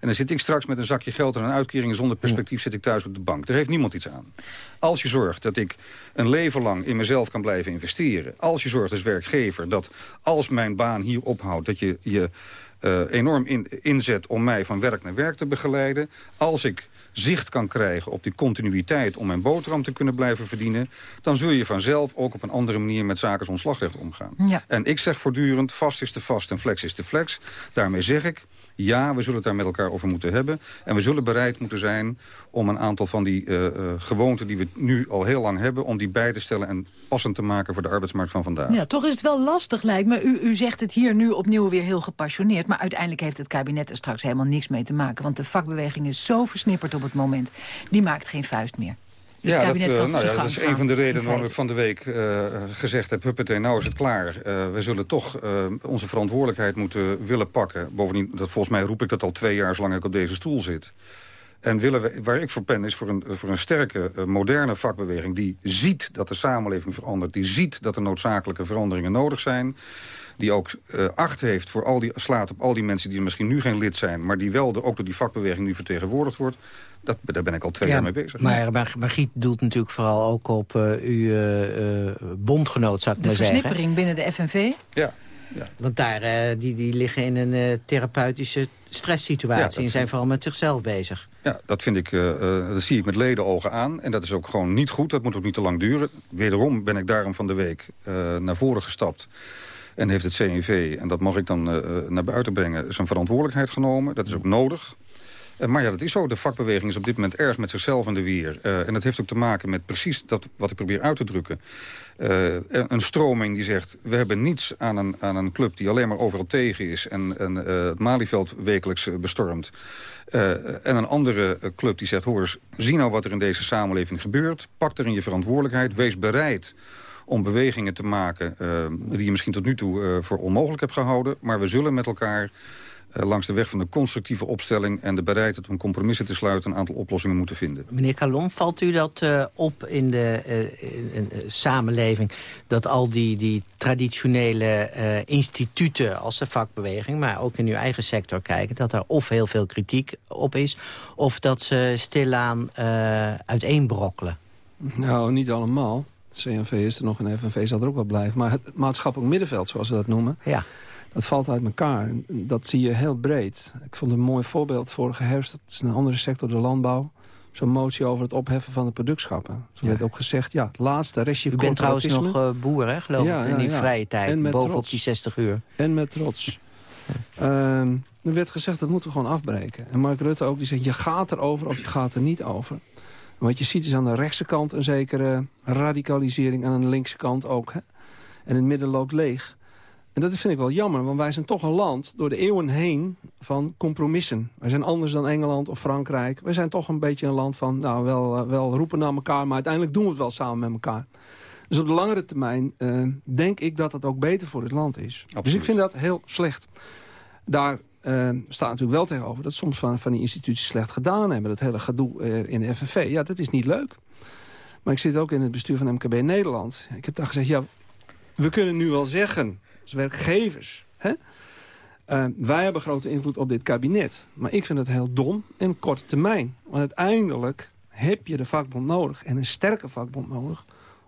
En dan zit ik straks met een zakje geld en een uitkering... zonder perspectief zit ik thuis op de bank. Daar heeft niemand iets aan. Als je zorgt dat ik een leven lang in mezelf kan blijven investeren... als je zorgt als werkgever dat als mijn baan hier ophoudt... dat je je eh, enorm in, inzet om mij van werk naar werk te begeleiden... als ik zicht kan krijgen op die continuïteit om mijn boterham te kunnen blijven verdienen... dan zul je vanzelf ook op een andere manier met zaken ontslagrecht omgaan. Ja. En ik zeg voortdurend, vast is te vast en flex is te flex. Daarmee zeg ik, ja, we zullen het daar met elkaar over moeten hebben. En we zullen bereid moeten zijn om een aantal van die eh, gewoonten... die we nu al heel lang hebben, om die bij te stellen... en passend te maken voor de arbeidsmarkt van vandaag. Ja, toch is het wel lastig, lijkt me. U, u zegt het hier nu opnieuw weer heel gepassioneerd... maar uiteindelijk heeft het kabinet er straks helemaal niks mee te maken. Want de vakbeweging is zo versnipperd op het moment. Die maakt geen vuist meer. Dus ja, dat, eh, nou ja, dat is een van de redenen waarom ik van de week eh, gezegd heb... huppatee, nou is het klaar. Eh, we zullen toch onze verantwoordelijkheid moeten willen pakken. Bovendien, dat, volgens mij roep ik dat al twee jaar zolang ik op deze stoel zit. En willen we, waar ik voor pen is voor een, voor een sterke, eh, moderne vakbeweging... die ziet dat de samenleving verandert. Die ziet dat er noodzakelijke veranderingen nodig zijn die ook eh, acht heeft voor al die, slaat op al die mensen die misschien nu geen lid zijn... maar die wel de, ook door die vakbeweging nu vertegenwoordigd wordt. Dat, daar ben ik al twee jaar mee bezig. Maar, maar Margriet doelt natuurlijk vooral ook op uh, uw uh, bondgenoot, zou ik de maar zeggen. De versnippering binnen de FNV? Ja. Ja. Want daar uh, die, die liggen in een uh, therapeutische stresssituatie... En zijn vooral met zichzelf bezig. Ja, dat, vind ik, uh, dat zie ik met ledenogen aan. En dat is ook gewoon niet goed. Dat moet ook niet te lang duren. Wederom ben ik daarom van de week naar voren gestapt En heeft het CNV, en dat mag ik dan naar buiten brengen, zijn verantwoordelijkheid genomen. Dat is ook nodig. Uh, maar ja, dat is zo. De vakbeweging is op dit moment erg met zichzelf in de weer. Uh, en dat heeft ook te maken met precies dat wat ik probeer uit te drukken. Uh, een stroming die zegt, we hebben niets aan een, aan een club die alleen maar overal tegen is... en, het Malieveld wekelijks bestormt. en een andere club die zegt, hoor eens, zie nou wat er in deze samenleving gebeurt. Pak er in je verantwoordelijkheid, wees bereid om bewegingen te maken... die je misschien tot nu toe voor onmogelijk hebt gehouden. Maar we zullen met elkaar eh, langs de weg van de constructieve opstelling... en de bereidheid om compromissen te sluiten... een aantal oplossingen moeten vinden. Meneer Calon, valt u dat uh, op in de uh, in, samenleving... dat al die, die traditionele instituten als de vakbeweging... maar ook in uw eigen sector kijken... dat er of heel veel kritiek op is... of dat ze stilaan uiteenbrokkelen? Nou, niet allemaal. CNV is er nog en FNV zal er ook wel blijven. Maar het maatschappelijk middenveld, zoals ze dat noemen... Ja dat valt uit elkaar. Dat zie je heel breed. Ik vond een mooi voorbeeld vorige herfst. Dat is een andere sector, de landbouw. Zo'n motie over het opheffen van de productschappen. Toen werd ook gezegd, ja, het laatste restje U bent trouwens nog uh, boer, hè, geloof ik, in die vrije tijd. Bovenop die 60 uur. En met trots. um, er werd gezegd, dat moeten we gewoon afbreken. En Mark Rutte ook, die zegt, je gaat erover of je gaat er niet over. wat je ziet is aan de rechtse kant een zekere radicalisering... en aan de linkse kant ook. Hè? En in het midden loopt leeg. En dat vind ik wel jammer, want wij zijn toch een land door de eeuwen heen van compromissen. Wij zijn anders dan Engeland of Frankrijk. Wij zijn toch een beetje een land van, nou, wel, uh, wel roepen naar elkaar... maar uiteindelijk doen we het wel samen met elkaar. Dus op de langere termijn uh, denk ik dat het ook beter voor het land is. Absoluut. Dus ik vind dat heel slecht. Daar uh, staat natuurlijk wel tegenover dat soms van, van die instituties slecht gedaan hebben. Dat hele gedoe in de FNV, ja, dat is niet leuk. Maar ik zit ook in het bestuur van MKB Nederland. Ik heb daar gezegd, ja, we kunnen nu wel zeggen als werkgevers. Hè? Uh, wij hebben grote invloed op dit kabinet. Maar ik vind het heel dom en korte termijn. Want uiteindelijk heb je de vakbond nodig. En een sterke vakbond nodig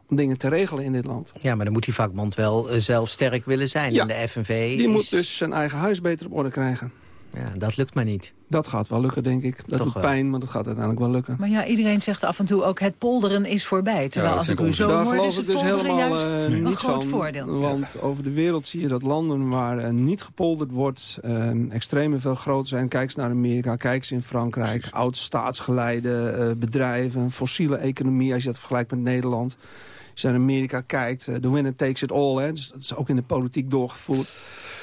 om dingen te regelen in dit land. Ja, maar dan moet die vakbond wel uh, zelf sterk willen zijn. Ja, en de FNV die moet dus zijn eigen huis beter op orde krijgen. Ja, dat lukt maar niet. Dat gaat wel lukken, denk ik. Dat Toch doet pijn, maar dat gaat uiteindelijk wel lukken. Maar ja, iedereen zegt af en toe ook het polderen is voorbij. Terwijl ja, als ik u zo Daar hoor, geloof is het ik dus polderen helemaal juist uh, een niet groot van, voordeel. Want over de wereld zie je dat landen waar uh, niet gepolderd wordt... Uh, extreem veel groter zijn. Kijk eens naar Amerika, kijk eens in Frankrijk. Oud staatsgeleide bedrijven, fossiele economie... als je dat vergelijkt met Nederland. Als je naar Amerika kijkt, the winner takes it all. Hè, dus dat is ook in de politiek doorgevoerd.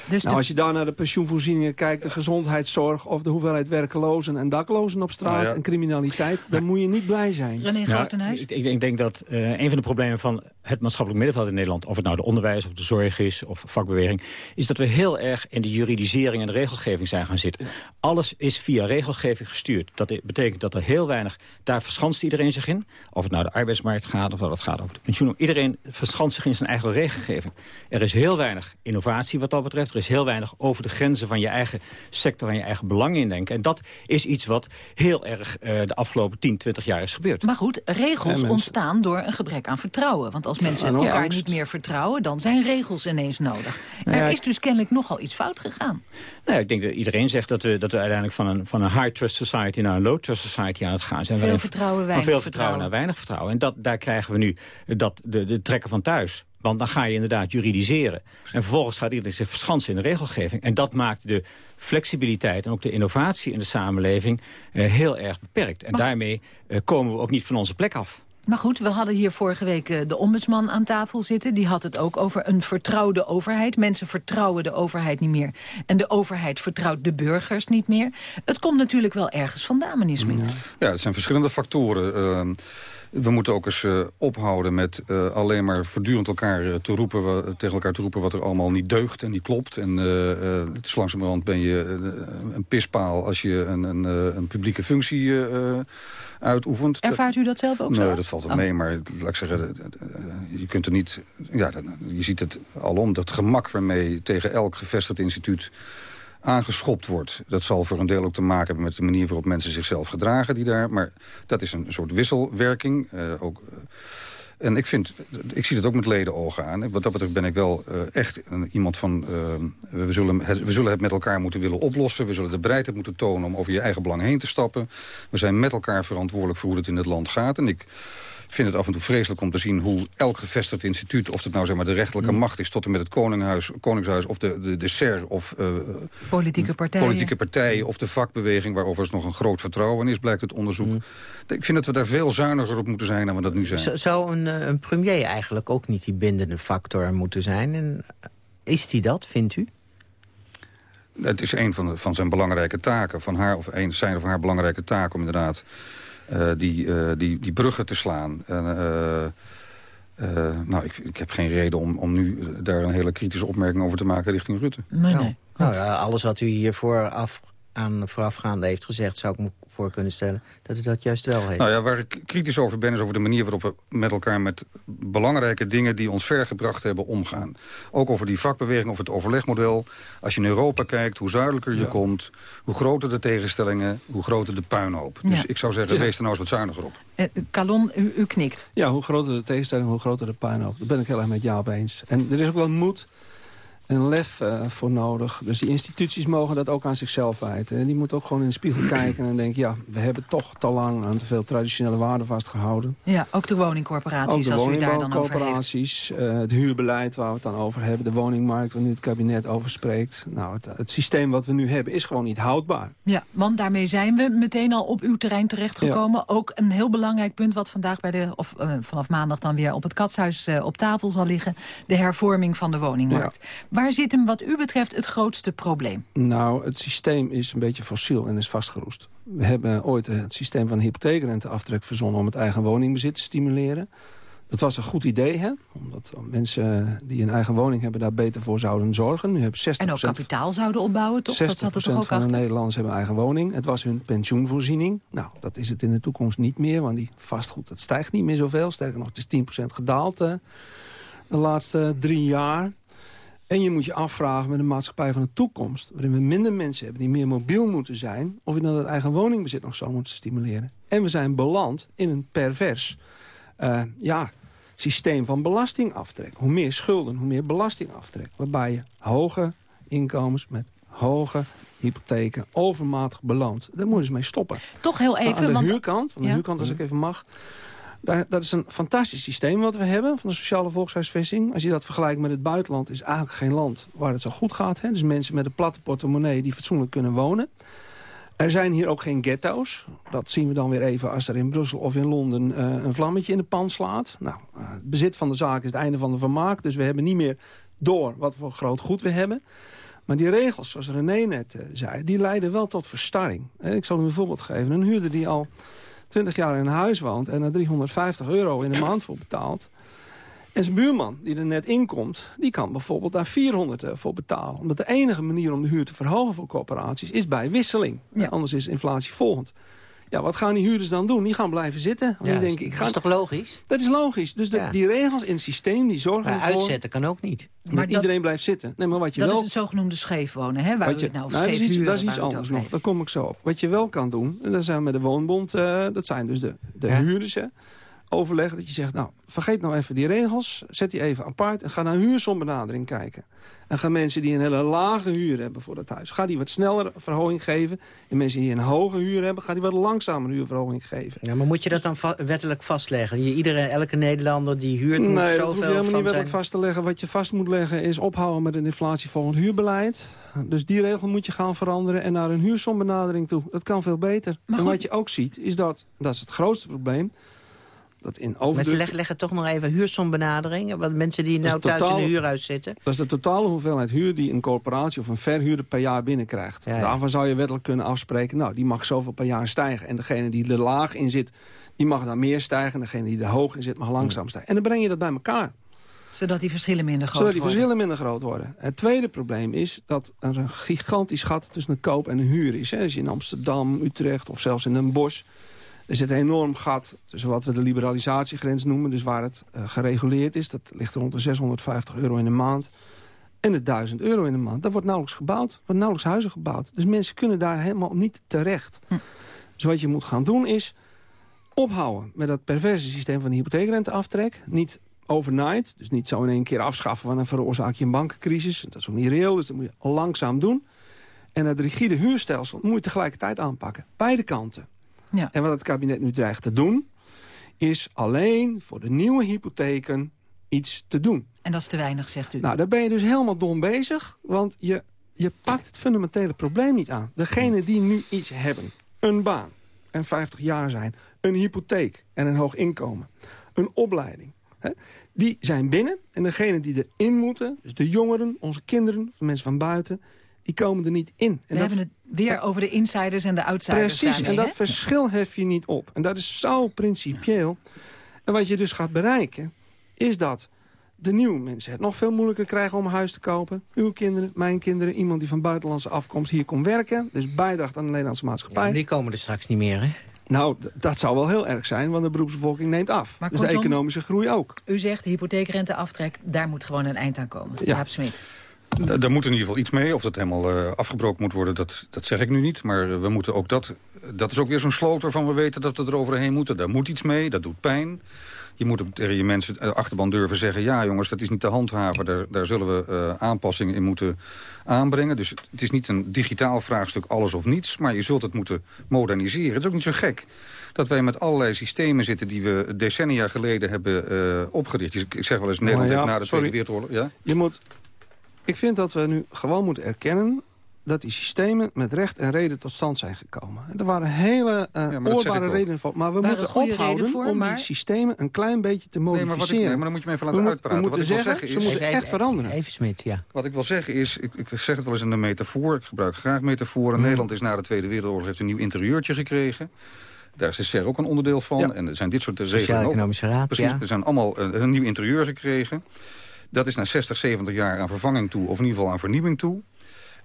Dus nou, als je daar naar de pensioenvoorzieningen kijkt... de gezondheidszorg of de hoeveelheid werkelozen en daklozen op straat... Nou ja. en criminaliteit, dan moet je niet blij zijn. René Grotenhuis? ik, ik, denk dat uh, een van de problemen van het maatschappelijk middenveld in Nederland... of het nou de onderwijs of de zorg is of vakbeweging... is dat we heel erg in de juridisering en de regelgeving zijn gaan zitten. Alles is via regelgeving gestuurd. Dat betekent dat er heel weinig... daar verschanst iedereen zich in. Of het nou de arbeidsmarkt gaat of dat het gaat over de pensioen. Iedereen verschanst zich in zijn eigen regelgeving. Er is heel weinig innovatie wat dat betreft. Er is heel weinig over de grenzen van je eigen sector... en je eigen belang indenken. En dat is iets wat heel erg uh, de afgelopen 10, 20 jaar is gebeurd. Maar goed, regels ontstaan door een gebrek aan vertrouwen. Want als mensen ja, elkaar niet meer vertrouwen... dan zijn regels ineens nodig. Nou, er is dus kennelijk nogal iets fout gegaan. Nou, ik denk dat iedereen zegt dat we, dat we uiteindelijk van een, van een high trust society... naar een low trust society aan het gaan zijn. Veel vertrouwen, weinig Van veel vertrouwen, naar weinig vertrouwen. En dat, daar krijgen we nu dat, de, de trekken van thuis. Want dan ga je inderdaad juridiseren. En vervolgens gaat iedereen zich verschansen in de regelgeving. En dat maakt de flexibiliteit en ook de innovatie in de samenleving uh, heel erg beperkt. En maar... daarmee uh, komen we ook niet van onze plek af. Maar goed, we hadden hier vorige week uh, de ombudsman aan tafel zitten. Die had het ook over een vertrouwde overheid. Mensen vertrouwen de overheid niet meer. En de overheid vertrouwt de burgers niet meer. Het komt natuurlijk wel ergens vandaan, meneer Smit. Ja, dat zijn verschillende factoren. We moeten ook eens uh, ophouden met uh, alleen maar voortdurend elkaar uh, te roepen, tegen elkaar te roepen wat er allemaal niet deugt en niet klopt. En het is langzamerhand ben je een pispaal als je een, een, een publieke functie uitoefent. Ervaart u dat zelf ook nee, zo? Nee, dat valt wel mee, maar laat ik zeggen, je kunt er niet... Ja, je ziet het alom, dat gemak waarmee tegen elk gevestigd instituut aangeschopt wordt. Dat zal voor een deel ook te maken hebben met de manier waarop mensen zichzelf gedragen. Die daar, maar dat is een soort wisselwerking. Uh, ook, uh, en ik, vind, ik zie dat ook met ledenogen aan. Wat dat betreft ben ik wel uh, echt iemand van... we, zullen het, we zullen het met elkaar moeten willen oplossen. We zullen de bereidheid moeten tonen om over je eigen belang heen te stappen. We zijn met elkaar verantwoordelijk voor hoe het in het land gaat. En ik vind het af en toe vreselijk om te zien hoe elk gevestigd instituut... of het nou zeg maar, de rechterlijke Mm. macht is tot en met het Koninghuis, Koningshuis... of de, de, de SER of eh, Politieke partijen. politieke partijen of de vakbeweging... waarover nog een groot vertrouwen is, blijkt het onderzoek. Mm. Ik vind dat we daar veel zuiniger op moeten zijn dan we dat nu zijn. Z- Zou een, eh, een premier eigenlijk ook niet die bindende factor moeten zijn? En eh, is die dat, vindt u? Het is een van, de, van zijn belangrijke taken, van haar, of een zijn of haar belangrijke taken... om inderdaad die, eh, die, die bruggen te slaan. En, eh, eh, nou, ik, ik heb geen reden om, om nu daar een hele kritische opmerking over te maken richting Rutte. Nee, Nou, nee. nou ja, alles wat u hier vooraf, aan voorafgaande heeft gezegd... zou ik me voor kunnen stellen dat u dat juist wel heeft. Nou ja, waar ik kritisch over ben is over de manier waarop we met elkaar met belangrijke dingen die ons ver gebracht hebben omgaan. Ook over die vakbeweging of het overlegmodel. Als je in Europa kijkt, hoe zuidelijker je komt, hoe groter de tegenstellingen, hoe groter de puinhoop. Dus Ja. ik zou zeggen, Ja. wees er nou eens wat zuiniger op. Eh, Calon, u, u knikt. Ja, hoe groter de tegenstelling, hoe groter de puinhoop. Daar ben ik heel erg met Jaap eens. En er is ook wel moed en lef eh, voor nodig. Dus die instituties mogen dat ook aan zichzelf wijten. En die moeten ook gewoon in de spiegel (clears throat) kijken en denken... ja, we hebben toch te lang aan te veel traditionele waarden vastgehouden. Ja, ook de woningcorporaties, Ook de als u daar dan over heeft. woningbouwcorporaties, eh, het huurbeleid waar we het dan over hebben... de woningmarkt waar nu het kabinet over spreekt. Nou, het, het systeem wat we nu hebben is gewoon niet houdbaar. Ja, want daarmee zijn we meteen al op uw terrein terechtgekomen. Ook een heel belangrijk punt wat vandaag bij de, of eh, vanaf maandag dan weer op het katshuis op tafel zal liggen. De hervorming van de woningmarkt. Waar zit hem wat u betreft het grootste probleem? Nou, het systeem is een beetje fossiel en is vastgeroest. We hebben ooit het systeem van hypotheekrenteaftrek verzonnen... om het eigen woningbezit te stimuleren. Dat was een goed idee, hè? Omdat mensen die een eigen woning hebben... daar beter voor zouden zorgen. Nu hebben 60 En ook kapitaal zouden opbouwen, toch? Dat 60% zat er toch ook van de achter? Nederlanders hebben een eigen woning. Het was hun pensioenvoorziening. Nou, dat is het in de toekomst niet meer. Want die vastgoed, dat stijgt niet meer zoveel. Sterker nog, het is 10% gedaald eh, de laatste drie jaar. En je moet je afvragen met een maatschappij van de toekomst... waarin we minder mensen hebben die meer mobiel moeten zijn... of we dan het eigen woningbezit nog zo moeten stimuleren. En we zijn beland in een pervers eh, ja, systeem van belastingaftrek. Hoe meer schulden, hoe meer belastingaftrek. Waarbij je hoge inkomens met hoge hypotheken overmatig beloont. Daar moeten ze mee stoppen. Toch heel even, aan de want- huurkant, aan de Ja. huurkant als ik even mag... Dat is een fantastisch systeem wat we hebben van de sociale volkshuisvesting. Als je dat vergelijkt met het buitenland, is eigenlijk geen land waar het zo goed gaat. Hè? Dus mensen met een platte portemonnee die fatsoenlijk kunnen wonen. Er zijn hier ook geen ghetto's. Dat zien we dan weer even als er in Brussel of in Londen eh, een vlammetje in de pan slaat. Nou, eh, het bezit van de zaak is het einde van de vermaak. Dus we hebben niet meer door wat voor groot goed we hebben. Maar die regels, zoals René net eh, zei, die leiden wel tot verstarring. Ik zal u een voorbeeld geven. Een huurder die al 20 jaar in een huis woont... en er 350 euro in de maand voor betaalt... en zijn buurman die er net inkomt... die kan bijvoorbeeld daar 400 eh, voor betalen. Omdat de enige manier om de huur te verhogen voor corporaties... is bij wisseling. Anders is inflatie volgend. Ja, wat gaan die huurders dan doen? Die gaan blijven zitten. Want Ja, die denken, ik dat ga... is toch logisch? Dat is logisch. Dus de- Ja. die regels in het systeem die zorgen Maar ervoor... uitzetten kan ook niet. dat Maar dat- iedereen blijft zitten. Nee, maar wat je Dat wel... is het zogenoemde scheefwonen, hè? Waar je, het nou over nou, dat is iets, dat is iets anders nog. Daar kom ik zo op. Wat je wel kan doen, en dat zijn we met de woonbond... eh, dat zijn dus de, de huurders, hè, overleggen. Dat je zegt, nou, vergeet nou even die regels. Zet die even apart en ga naar huursombenadering kijken. En gaan mensen die een hele lage huur hebben voor dat huis... ga die wat sneller verhoging geven. En mensen die een hoge huur hebben... ga die wat langzamer huurverhoging geven. Ja, maar moet je dat dan va- wettelijk vastleggen? Je, iedere, elke Nederlander die huurt moet Nee, dat hoef je zoveel helemaal niet wettelijk zijn... vast te leggen. Wat je vast moet leggen is ophouden met een inflatievolgend huurbeleid. Dus die regel moet je gaan veranderen en naar een huursombenadering toe. Dat kan veel beter. Maar en wat je ook ziet, is dat, dat is het grootste probleem... dat in Maar overdruk... leg, leggen toch nog even huursombenadering. Want mensen die nou thuis totaal- in een huurhuis zitten. Dat is de totale hoeveelheid huur die een corporatie of een verhuurder per jaar binnenkrijgt. Ja, ja. Daarvan zou je wettelijk kunnen afspreken, nou, die mag zoveel per jaar stijgen. En degene die er laag in zit, die mag dan meer stijgen. En degene die er hoog in zit, mag langzaam stijgen. En dan breng je dat bij elkaar. Zodat die verschillen minder groot Zodat die worden. verschillen minder groot worden. Het tweede probleem is dat er een gigantisch gat tussen de koop en de huur is. Hè. Als je in Amsterdam, Utrecht of zelfs in Den Bosch... er zit een enorm gat tussen wat we de liberalisatiegrens noemen... dus waar het eh, gereguleerd is. Dat ligt rond de 650 euro in de maand. En de 1000 euro in de maand. Daar wordt nauwelijks gebouwd. Er worden nauwelijks huizen gebouwd. Dus mensen kunnen daar helemaal niet terecht. Dus wat je moet gaan doen is ophouden met dat perverse systeem van de hypotheekrenteaftrek. Niet overnight, dus niet zo in één keer afschaffen... want dan veroorzaak je een bankencrisis. Dat is ook niet reëel, dus dat moet je langzaam doen. En het rigide huurstelsel moet je tegelijkertijd aanpakken. Beide kanten. Ja. En wat het kabinet nu dreigt te doen... is alleen voor de nieuwe hypotheken iets te doen. En dat is te weinig, zegt u? Nou, daar ben je dus helemaal dom bezig. Want je, je pakt het fundamentele probleem niet aan. Degenen die nu iets hebben, een baan en 50 jaar zijn... een hypotheek en een hoog inkomen, een opleiding... Hè, die zijn binnen. En degenen die erin moeten, dus de jongeren, onze kinderen... de mensen van buiten, die komen er niet in. En We hebben het weer over de insiders en de outsiders. Precies, daarmee, en dat hè? verschil hef je niet op. En dat is zo principieel. En wat je dus gaat bereiken, is dat de nieuwe mensen het nog veel moeilijker krijgen om een huis te kopen. Uw kinderen, mijn kinderen, iemand die van buitenlandse afkomst hier komt werken. Dus bijdraagt aan de Nederlandse maatschappij. maar die komen er straks niet meer, hè? Nou, dat zou wel heel erg zijn, want de beroepsbevolking neemt af. Maar dus de economische groei ook. U zegt de hypotheekrenteaftrek, daar moet gewoon een eind aan komen. Ja. Jaap Smit. Da- Daar moet in ieder geval iets mee. Of dat helemaal eh, afgebroken moet worden, dat, dat zeg ik nu niet. Maar eh, we moeten ook dat... Dat is ook weer zo'n sloot waarvan we weten dat we er overheen moeten. Daar moet iets mee, dat doet pijn. Je moet ook tegen je mensen eh, achterban durven zeggen... ja jongens, dat is niet te handhaven. Daar, daar zullen we eh, aanpassingen in moeten aanbrengen. Dus het, is niet een digitaal vraagstuk alles of niets. Maar je zult het moeten moderniseren. Het is ook niet zo gek dat wij met allerlei systemen zitten... die we decennia geleden hebben eh, opgericht. Dus ik, zeg wel eens, Nederland ja, heeft na de sorry. Tweede Wereldoorlog... Ja? Je moet, ik vind dat we nu gewoon moeten erkennen dat die systemen met recht en reden tot stand zijn gekomen. En er waren hele eh maar zeg oorbare redenen voor. Maar we Waren moeten ophouden voor, om maar- die systemen een klein beetje te Nee, maar, modificeren. wat ik, nee, maar dan moet je me even laten we, uitpraten. we Wat moeten ik wil zeggen, zeggen ze is... moeten echt veranderen. Even Smit, ja. Wat ik wil zeggen is, ik, ik zeg het wel eens in een metafoor. Ik gebruik graag metaforen. Nederland is na de Tweede Wereldoorlog heeft een nieuw interieurtje gekregen. Daar is de SER ook een onderdeel van. Ja. En er zijn dit soort regelen ook. Sociaal-Economische Raad, Precies, ja. er zijn allemaal een, een nieuw interieur gekregen. Dat is na 60, 70 jaar aan vervanging toe, of in ieder geval aan vernieuwing toe.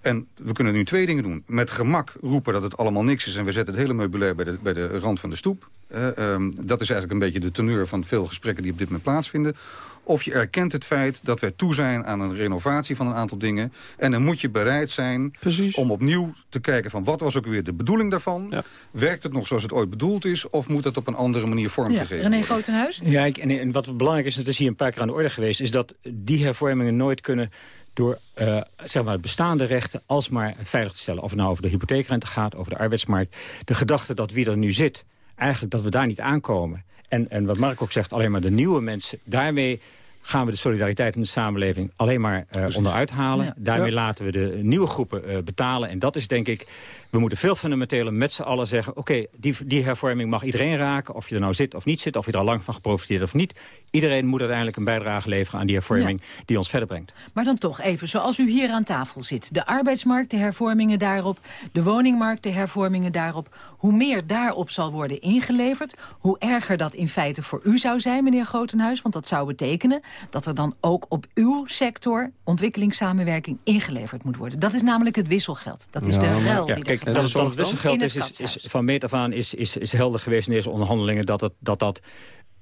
En we kunnen nu twee dingen doen. Met gemak roepen dat het allemaal niks is... en we zetten het hele meubilair bij de, bij de rand van de stoep. Eh, ehm, dat is eigenlijk een beetje de teneur van veel gesprekken die op dit moment plaatsvinden. Of je erkent het feit dat wij toe zijn aan een renovatie van een aantal dingen. En dan moet je bereid zijn Precies. om opnieuw te kijken van... wat was ook weer de bedoeling daarvan? Werkt het nog zoals het ooit bedoeld is? Of moet het op een andere manier Ja, vormgegeven René worden? Grotenhuis? Ja, ik, en, en wat belangrijk is, en dat is hier een paar keer aan de orde geweest... is dat die hervormingen nooit kunnen door eh, zeg maar bestaande rechten alsmaar veilig te stellen. Of het nou over de hypotheekrente gaat, over de arbeidsmarkt. De gedachte dat wie er nu zit, eigenlijk dat we daar niet aankomen. En, en wat Mark ook zegt, alleen maar de nieuwe mensen... daarmee gaan we de solidariteit in de samenleving alleen maar eh, onderuit halen. Ja. Daarmee Ja. laten we de nieuwe groepen eh, betalen. En dat is denk ik, we moeten veel fundamenteler met z'n allen zeggen... oké, die, die hervorming mag iedereen raken, of je er nou zit of niet zit... of je er al lang van geprofiteerd of niet. Iedereen moet uiteindelijk een bijdrage leveren aan die hervorming... die ons verder brengt. Maar dan toch even, zoals u hier aan tafel zit. De arbeidsmarkt, de hervormingen daarop. De woningmarkt, de hervormingen daarop. Hoe meer daarop zal worden ingeleverd... hoe erger dat in feite voor u zou zijn, meneer Grotenhuis. Want dat zou betekenen dat er dan ook op uw sector... ontwikkelingssamenwerking ingeleverd moet worden. Dat is namelijk het wisselgeld. Dat is Ja, de ruil Ja, die kijk, dat, het- dat het wisselgeld is, het is, van meet af aan is, is, is helder geweest in deze onderhandelingen... dat dat, dat, dat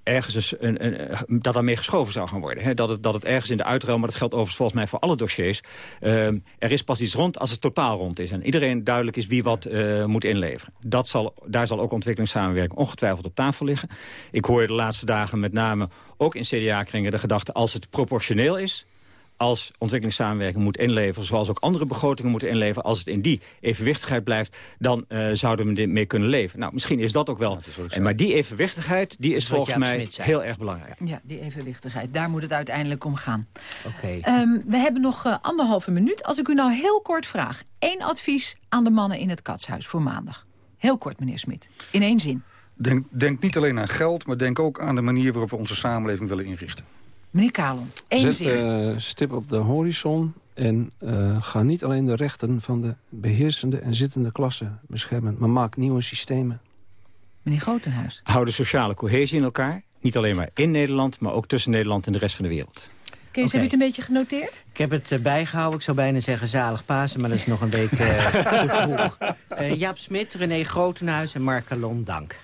ergens dus een, een, dat daarmee geschoven zou gaan worden. Hè? Dat, het, dat het ergens in de uitruil, maar dat geldt overigens volgens mij voor alle dossiers... ehm, er is pas iets rond als het totaal rond is. En iedereen duidelijk is wie wat eh, moet inleveren. Dat zal, daar zal ook ontwikkelingssamenwerking ongetwijfeld op tafel liggen. Ik hoor de laatste dagen met name ook in CDA-kringen de gedachte... als het proportioneel is als ontwikkelingssamenwerking moet inleveren... zoals ook andere begrotingen moeten inleveren... als het in die evenwichtigheid blijft, dan eh, zouden we ermee kunnen leven. Nou, misschien is dat ook wel. en, maar die evenwichtigheid die is volgens mij heel erg belangrijk. Ja, die evenwichtigheid. Daar moet het uiteindelijk om gaan. Oké. Ehm, we hebben nog eh, anderhalve minuut. Als ik u nou heel kort vraag. Eén advies aan de mannen in het katshuis voor maandag. Heel kort, meneer Smit. In één zin. Denk, denk niet alleen aan geld, maar denk ook aan de manier waarop we onze samenleving willen inrichten. Meneer Kalon, één Zet zin. eh, stip op de horizon en eh, ga niet alleen de rechten van de beheersende en zittende klasse beschermen, maar maak nieuwe systemen. Meneer Grotenhuis. Hou de sociale cohesie in elkaar. Niet alleen maar in Nederland, maar ook tussen Nederland en de rest van de wereld. Kees, heb je het een beetje genoteerd? Ik heb het eh, bijgehouden. Ik zou bijna zeggen zalig Pasen, maar dat is nog een week eh, te vroeg. (laughs) Eh, Jaap Smit, René Grotenhuis en Mark Calon, dank.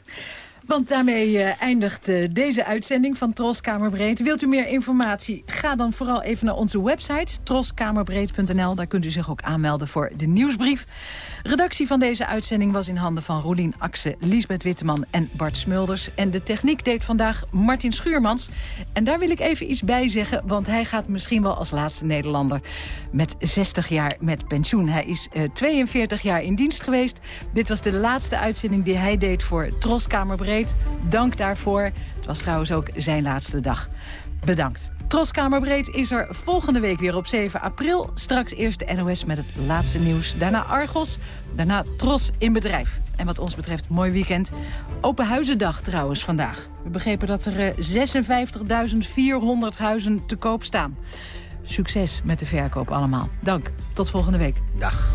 Want daarmee eh, eindigt eh, deze uitzending van Tros Kamerbreed. Wilt u meer informatie? Ga dan vooral even naar onze website troskamerbreed.nl. Daar kunt u zich ook aanmelden voor de nieuwsbrief. Redactie van deze uitzending was in handen van Roelien Akse, Liesbeth Witteman en Bart Smulders. En de techniek deed vandaag Martin Schuurmans. En daar wil ik even iets bij zeggen, want hij gaat misschien wel als laatste Nederlander met 60 jaar met pensioen. Hij is eh, 42 jaar in dienst geweest. Dit was de laatste uitzending die hij deed voor Tros Dank daarvoor. Het was trouwens ook zijn laatste dag. Bedankt. Tros Kamerbreed is er volgende week weer op 7 april. Straks eerst de NOS met het laatste nieuws. Daarna Argos, daarna Tros in bedrijf. En wat ons betreft, mooi weekend. Open Huizendag trouwens vandaag. We begrepen dat er 56.400 huizen te koop staan. Succes met de verkoop allemaal. Dank. Tot volgende week. Dag.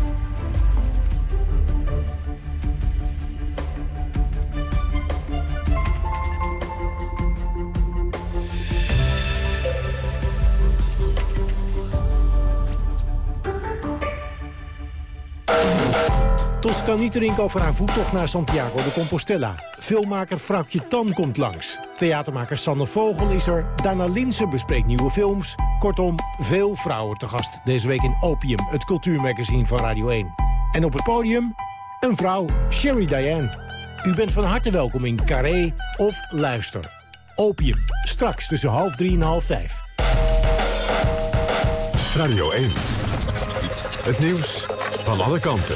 Tosca Nieterink over haar voettocht naar Santiago de Compostela. Filmmaker Vrouwtje Tan komt langs. Theatermaker Sander Vogel is er. Dana Linsen bespreekt nieuwe films. Kortom, veel vrouwen te gast deze week in Opium, het cultuurmagazine van Radio 1. En op het podium een vrouw, Sherry Diane. U bent van harte welkom in Carré of Luister. Opium, straks tussen half drie en half vijf. Radio 1. Het nieuws van alle kanten.